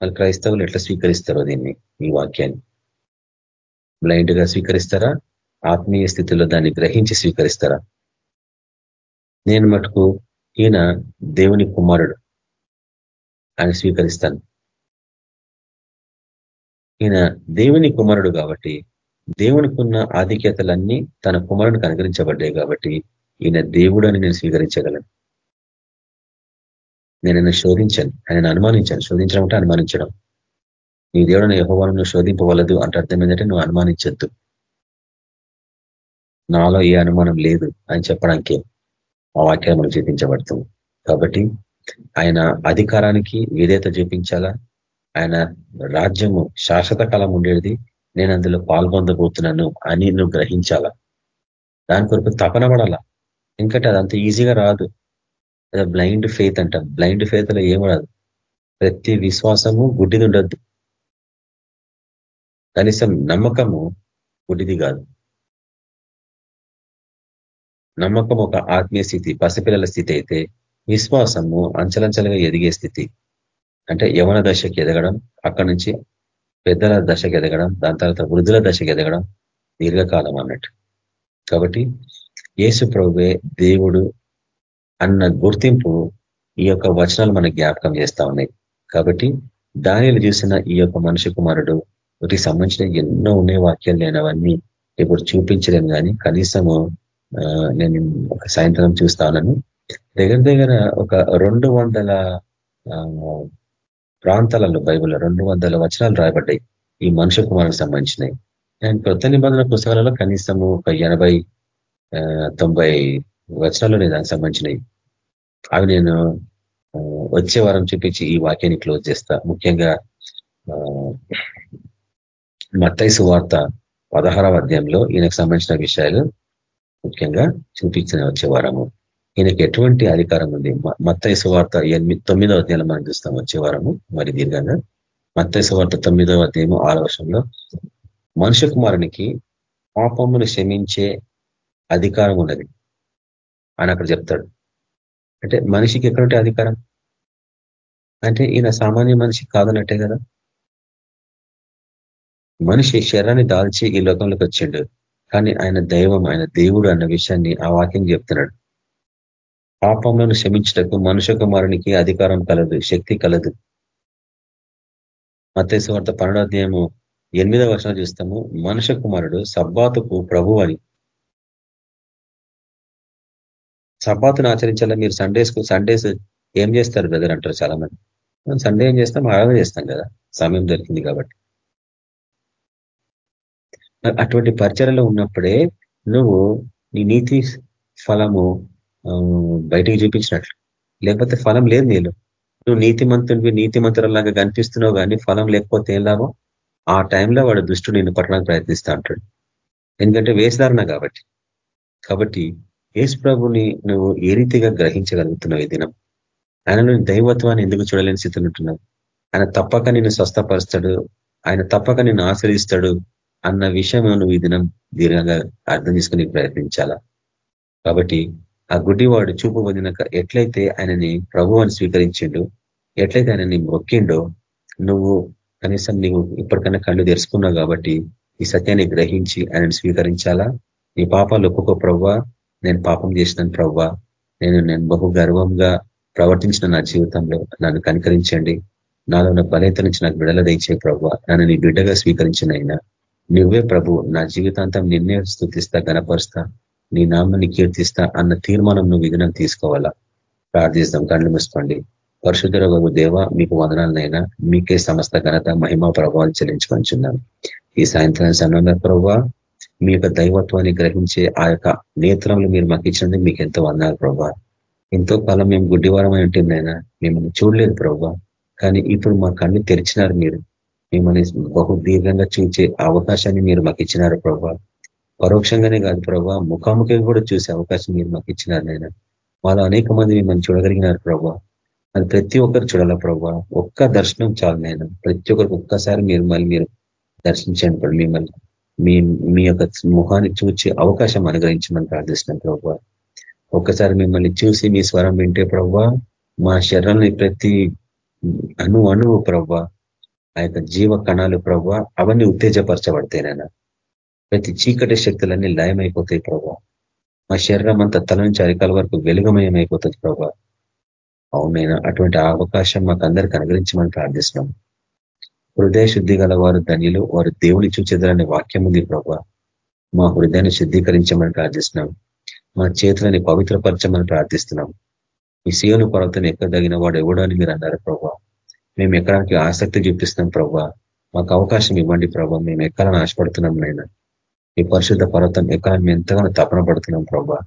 వాళ్ళు క్రైస్తవులు ఎట్లా స్వీకరిస్తారో దీన్ని ఈ వాక్యాన్ని? బ్లైండ్గా స్వీకరిస్తారా? ఆత్మీయ స్థితిలో దాన్ని గ్రహించి స్వీకరిస్తారా? నేను మటుకు ఈయన దేవుని కుమారుడు. ఆయన స్వీకరిస్తాను. ఈయన దేవుని కుమారుడు కాబట్టి దేవునికి ఉన్న ఆధిక్యతలన్నీ తన కుమారునికి అనుగ్రహించబడ్డాయి కాబట్టి ఈయన దేవుడు అని నేను స్వీకరించగలను. నేను ఆయన శోధించాను. ఆయన అనుమానించాను. శోధించడం అంటే అనుమానించడం. నీ దేవుడిని యహోవాలను శోధింపవలదు అంటే అర్థం ఏంటంటే నువ్వు అనుమానించద్దు. నాలో ఏ అనుమానం లేదు అని చెప్పడానికి ఆ వాక్యాలు మనం చూపించబడుతుంది కాబట్టి ఆయన అధికారానికి విధేత చూపించాలా? ఆయన రాజ్యము శాశ్వత కాలం ఉండేది. నేను అందులో పాల్గొందబోతున్నాను అని నువ్వు గ్రహించాలా? దాని కొరకు తపన పడాలా? ఎందుకంటే అదంత ఈజీగా రాదు. బ్లైండ్ ఫేత్ అంట. బ్లైండ్ ఫేత్లో రాదు. ప్రతి విశ్వాసము గుడ్డిది ఉండద్దు. కనీసం నమ్మకము గుడిది కాదు. నమ్మకం ఒక ఆత్మీయ స్థితి పసిపిల్లల స్థితి అయితే విశ్వాసము అంచలంచలుగా ఎదిగే స్థితి. అంటే యవన దశకి ఎదగడం అక్కడి నుంచి పెద్దల దశకి ఎదగడం దాని తర్వాత వృద్ధుల దశకి ఎదగడం దీర్ఘకాలం అన్నట్టు. కాబట్టి యేసు ప్రభువే దేవుడు అన్న గుర్తింపు ఈ యొక్క వచనాలు మనకు జ్ఞాపకం చేస్తా ఉన్నాయి. కాబట్టి దానిలో చూసిన ఈ యొక్క మనిషి కుమారుడు వీటికి సంబంధించిన ఎన్నో ఉన్నాయి వాక్యాలు నేను అవన్నీ ఇప్పుడు చూపించలేను కానీ కనీసము నేను ఒక సాయంత్రం చూస్తా ఉన్నాను. దగ్గర దగ్గర ఒక రెండు వందల ప్రాంతాలలో బైబుల్లో రెండు వందల వచనాలు రాయబడ్డాయి. ఈ మనుష్య కుమారులకు సంబంధించినవి. అండ్ కొత్త నిబంధన పుస్తకాలలో కనీసము ఒక ఎనభై తొంభై వచనాలు నేను దానికి సంబంధించినవి. అవి నేను వచ్చే వారం చూపించి ఈ వాక్యాన్ని క్లోజ్ చేస్తా. ముఖ్యంగా మత్తైసు వార్త పదహారవ అధ్యాయంలో ఈయనకు సంబంధించిన విషయాలు ముఖ్యంగా చూపించిన వచ్చే వారము. ఈయనకి ఎటువంటి అధికారం ఉంది? మత్తైసు వార్త ఎనిమిది తొమ్మిదవ అధ్యాయంలో మనం చూస్తాం వచ్చే వారము మరి దీర్ఘంగా. మత్తైసు వార్త తొమ్మిదవ అధ్యాయము ఆరు వర్షంలో మనుష్య కుమారునికి పాపమును క్షమించే అధికారం ఉన్నది అని అక్కడ చెప్తాడు. అంటే మనిషికి ఎక్కడుంటే అధికారం? అంటే ఈయన సామాన్య మనిషి కాదన్నట్టే కదా? మనిషి శరీరాన్ని దాల్చి ఈ లోకంలోకి వచ్చిండు. కానీ ఆయన దైవం ఆయన దేవుడు అన్న విషయాన్ని ఆ వాక్యం చెప్తున్నాడు. పాపంలో క్షమించటకు మనుష్య కుమారునికి అధికారం కలదు శక్తి కలదు. మతేశ్వార్త పన్నెండోధ్యాయము ఎనిమిదవ వర్షాలు చూస్తాము మనుష్య కుమారుడు సబ్బాతుకు ప్రభు అని. సబ్బాతును ఆచరించాలా మీరు సండేస్ సండేస్ ఏం చేస్తారు బ్రదర్ అంటారు చాలా మంది సండే ఏం చేస్తాం ఆరాధన చేస్తాం కదా సమయం దొరికింది కాబట్టి. అటువంటి పరిచయలో ఉన్నప్పుడే నువ్వు నీ నీతి ఫలము బయటికి చూపించినట్లు. లేకపోతే ఫలం లేదు నీళ్ళు నువ్వు నీతిమంతుడివి నీతిమంతురలాగా కనిపిస్తున్నావు కానీ ఫలం లేకపోతే ఏం లాభం? ఆ టైంలో వాడు దుష్టుడు నిన్ను పట్టడానికి ప్రయత్నిస్తూ ఉంటాడు ఎందుకంటే వేసారణ కాబట్టి. కాబట్టి యేసు ప్రభుని నువ్వు ఏ రీతిగా గ్రహించగలుగుతున్నావు ఈ దినం? ఆయనలో దైవత్వాన్ని ఎందుకు చూడలేని స్థితిలో ఉంటున్నావు? ఆయన తప్పక నిన్ను స్వస్థపరుస్తాడు. ఆయన తప్పక నిన్ను ఆశ్రయిస్తాడు అన్న విషయం నువ్వు ఈ దినం దీర్ఘంగా అర్థం చేసుకుని ప్రయత్నించాలా? కాబట్టి ఆ గుడ్డివాడు చూపు పొందినాక ఎట్లయితే ఆయనని ప్రభు అని స్వీకరించిండు ఎట్లయితే ఆయనని మొక్కిండో నువ్వు కనీసం నీవు ఇప్పటికైనా కళ్ళు తెరుచుకున్నావు కాబట్టి ఈ సత్యాన్ని గ్రహించి ఆయనని స్వీకరించాలా? నీ పాపాలు ఒక్కొక్క ప్రవ్వా. నేను పాపం చేసినాను ప్రవ్వా. నేను నేను బహు గర్వంగా ప్రవర్తించిన నా జీవితంలో నన్ను కనికరించండి. నాలో ఉన్న బలహీత నుంచి నాకు విడల దయచే ప్రవ్వ. నన్ను నీ బిడ్డగా స్వీకరించిన అయినా నువ్వే ప్రభు నా జీవితాంతం నిన్నే స్థుతిస్తా గనపరుస్తా నీ నామాన్ని కీర్తిస్తా అన్న తీర్మానం నువ్వు విధానం తీసుకోవాలా? ప్రార్థిస్తాం కళ్ళు మూసుకోండి. పరిశుద్ధుల బాబు దేవ మీకు వదనాలనైనా మీకే సమస్త ఘనత మహిమా ప్రభావాలు చెల్లించుకొంచున్నాను ఈ సాయంత్రం సమయంలో ప్రభావ మీ యొక్క దైవత్వాన్ని గ్రహించే ఆ యొక్క నేత్రములు మీరు మాకు ఇచ్చినందుకు మీకు ఎంతో వందాలు ప్రభా. ఎంతో కాలం మేము గుడ్డివారమై ఉంటుందైనా మిమ్మల్ని చూడలేదు ప్రభావ కానీ ఇప్పుడు మా కన్ను తెరిచినారు మీరు. మిమ్మల్ని బహు దీర్ఘంగా చూచే అవకాశాన్ని మీరు మాకు ఇచ్చినారు ప్రభా. పరోక్షంగానే కాదు ప్రభావ ముఖాముఖి కూడా చూసే అవకాశం మీరు మాకు ఇచ్చినారు నేను వాళ్ళు అనేక మంది మిమ్మల్ని చూడగలిగినారు ప్రభా. అది ప్రతి ఒక్కరు చూడాలా ప్రభా? ఒక్క దర్శనం చాలు నేను ప్రతి ఒక్కరికి ఒక్కసారి మీరు మళ్ళీ మీరు దర్శించండి మిమ్మల్ని. మీ మీ యొక్క ముఖాన్ని చూచి అవకాశం అనుగ్రహించమని ప్రార్థిస్తున్నాం ప్రభా. ఒక్కసారి మిమ్మల్ని చూసి మీ స్వరం వింటే ప్రభా మా శరీరాన్ని ప్రతి అణు అణువు ప్రవ్వ ఆ యొక్క జీవ కణాలు ప్రవ్వ అవన్నీ ఉత్తేజపరచబడతాయినైనా ప్రతి చీకటి శక్తులన్నీ లయమైపోతాయి ప్రభా. మా శరీరం అంతా తల నుంచి అరికాల వరకు వెలుగమయమైపోతుంది అయిపోతుంది ప్రభా. అవునైనా అటువంటి అవకాశం మాకు అందరికి అనుగ్రహించమని ప్రార్థిస్తున్నాం. హృదయ శుద్ధి గల వారు ధన్యులు వారు దేవుని చూచేదరనే వాక్యం ఉంది ప్రభా. మా హృదయాన్ని శుద్ధీకరించమని ప్రార్థిస్తున్నాం. మా చేతులని పవిత్రపరచమని ప్రార్థిస్తున్నాం. ఈ సీయోను పర్వతం ఎక్కదగిన వాడు ఎవడో మీరు అన్నారు ప్రభా. మేము ఎక్కడానికి ఆసక్తి చూపిస్తున్నాం ప్రభా. మాకు అవకాశం ఇవ్వండి ప్రభా. మేము ఎక్కాలని ఆశపడుతున్నాం నైనా ఈ పరిశుద్ధ పర్వతం ఎక్కాలని మేము ఎంతగానో తపన పడుతున్నాం ప్రభా.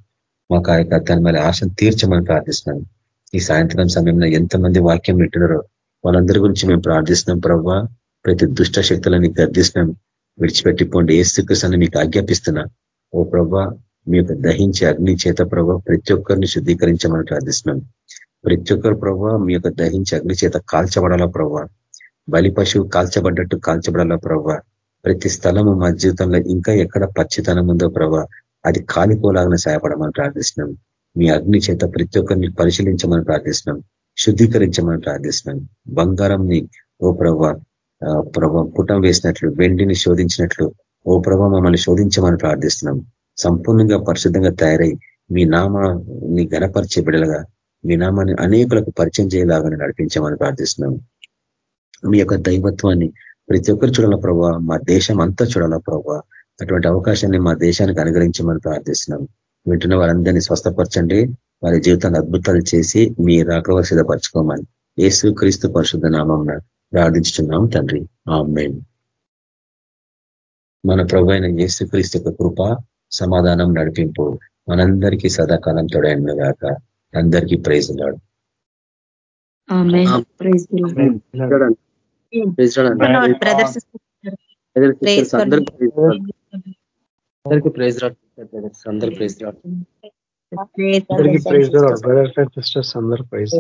మాకు ఆ యొక్క దాని మీద ఆశను తీర్చమని ప్రార్థిస్తున్నాం. ఈ సాయంత్రం సమయంలో ఎంతమంది వాక్యం వింటున్నారో వాళ్ళందరి గురించి మేము ప్రార్థిస్తున్నాం ప్రభా. ప్రతి దుష్ట శక్తులని గర్దిస్తున్నాం విడిచిపెట్టిపోండి. ఏ స్థితిని మీకు ఆజ్ఞాపిస్తున్నా. ఓ ప్రభా మీ యొక్క దహించే అగ్ని చేత ప్రభా ప్రతి ఒక్కరిని శుద్ధీకరించమని ప్రార్థిస్తున్నాం. ప్రతి ఒక్కరు ప్రభా మీ యొక్క దహించే అగ్ని చేత కాల్చబడాలా ప్రభా. బలి పశువు కాల్చబడ్డట్టు కాల్చబడాలా ప్రభా. ప్రతి స్థలము మా జీవితంలో ఇంకా ఎక్కడ పచ్చితనం ఉందో ప్రభా అది కాలిపోలాగానే సహాయపడమని ప్రార్థిస్తున్నాం. మీ అగ్ని చేత ప్రతి ఒక్కరిని పరిశీలించమని ప్రార్థిస్తున్నాం. శుద్ధీకరించమని ప్రార్థిస్తున్నాం. బంగారంని ఓ ప్రభా ప్రభ పుటం వేసినట్లు వెండిని శోధించినట్లు ఓ ప్రభ మమ్మల్ని శోధించమని ప్రార్థిస్తున్నాం. సంపూర్ణంగా పరిశుద్ధంగా తయారై మీ నామాన్ని ఘనపరిచే బిడలుగా మీ నామాన్ని అనేకులకు పరిచయం చేయలాగానే నడిపించమని ప్రార్థిస్తున్నాం. మీ యొక్క దైవత్వాన్ని ప్రతి ఒక్కరు చూడాల ప్రభావ మా దేశం అంతా చూడాల ప్రభావ అటువంటి అవకాశాన్ని మా దేశానికి అనుగ్రహించమని ప్రార్థిస్తున్నాం. వింటున్న వారందరినీ స్వస్థపరచండి. వారి జీవితాన్ని అద్భుతాలు చేసి మీ రాకవ సిద్ధపరచుకోమని యేసు క్రీస్తు పరిశుద్ధ నామం ప్రార్థించుతున్నాం తండ్రి. ఆమెన్. మన ప్రభు అయిన యేసు క్రీస్తు యొక్క కృప సమాధానం నడిపింపు మనందరికీ సదాకాలం తోడైన గాక. అందరికీ ప్రైజ్ ఉన్నాడు అందరికీ ప్రైజ్ రాడ్ అందరు ప్రైజ్ రాడ్ అందరికీ ప్రైజ్ బ్రదర్స్ అండ్ సిస్టర్స్ అందరు ప్రైజ్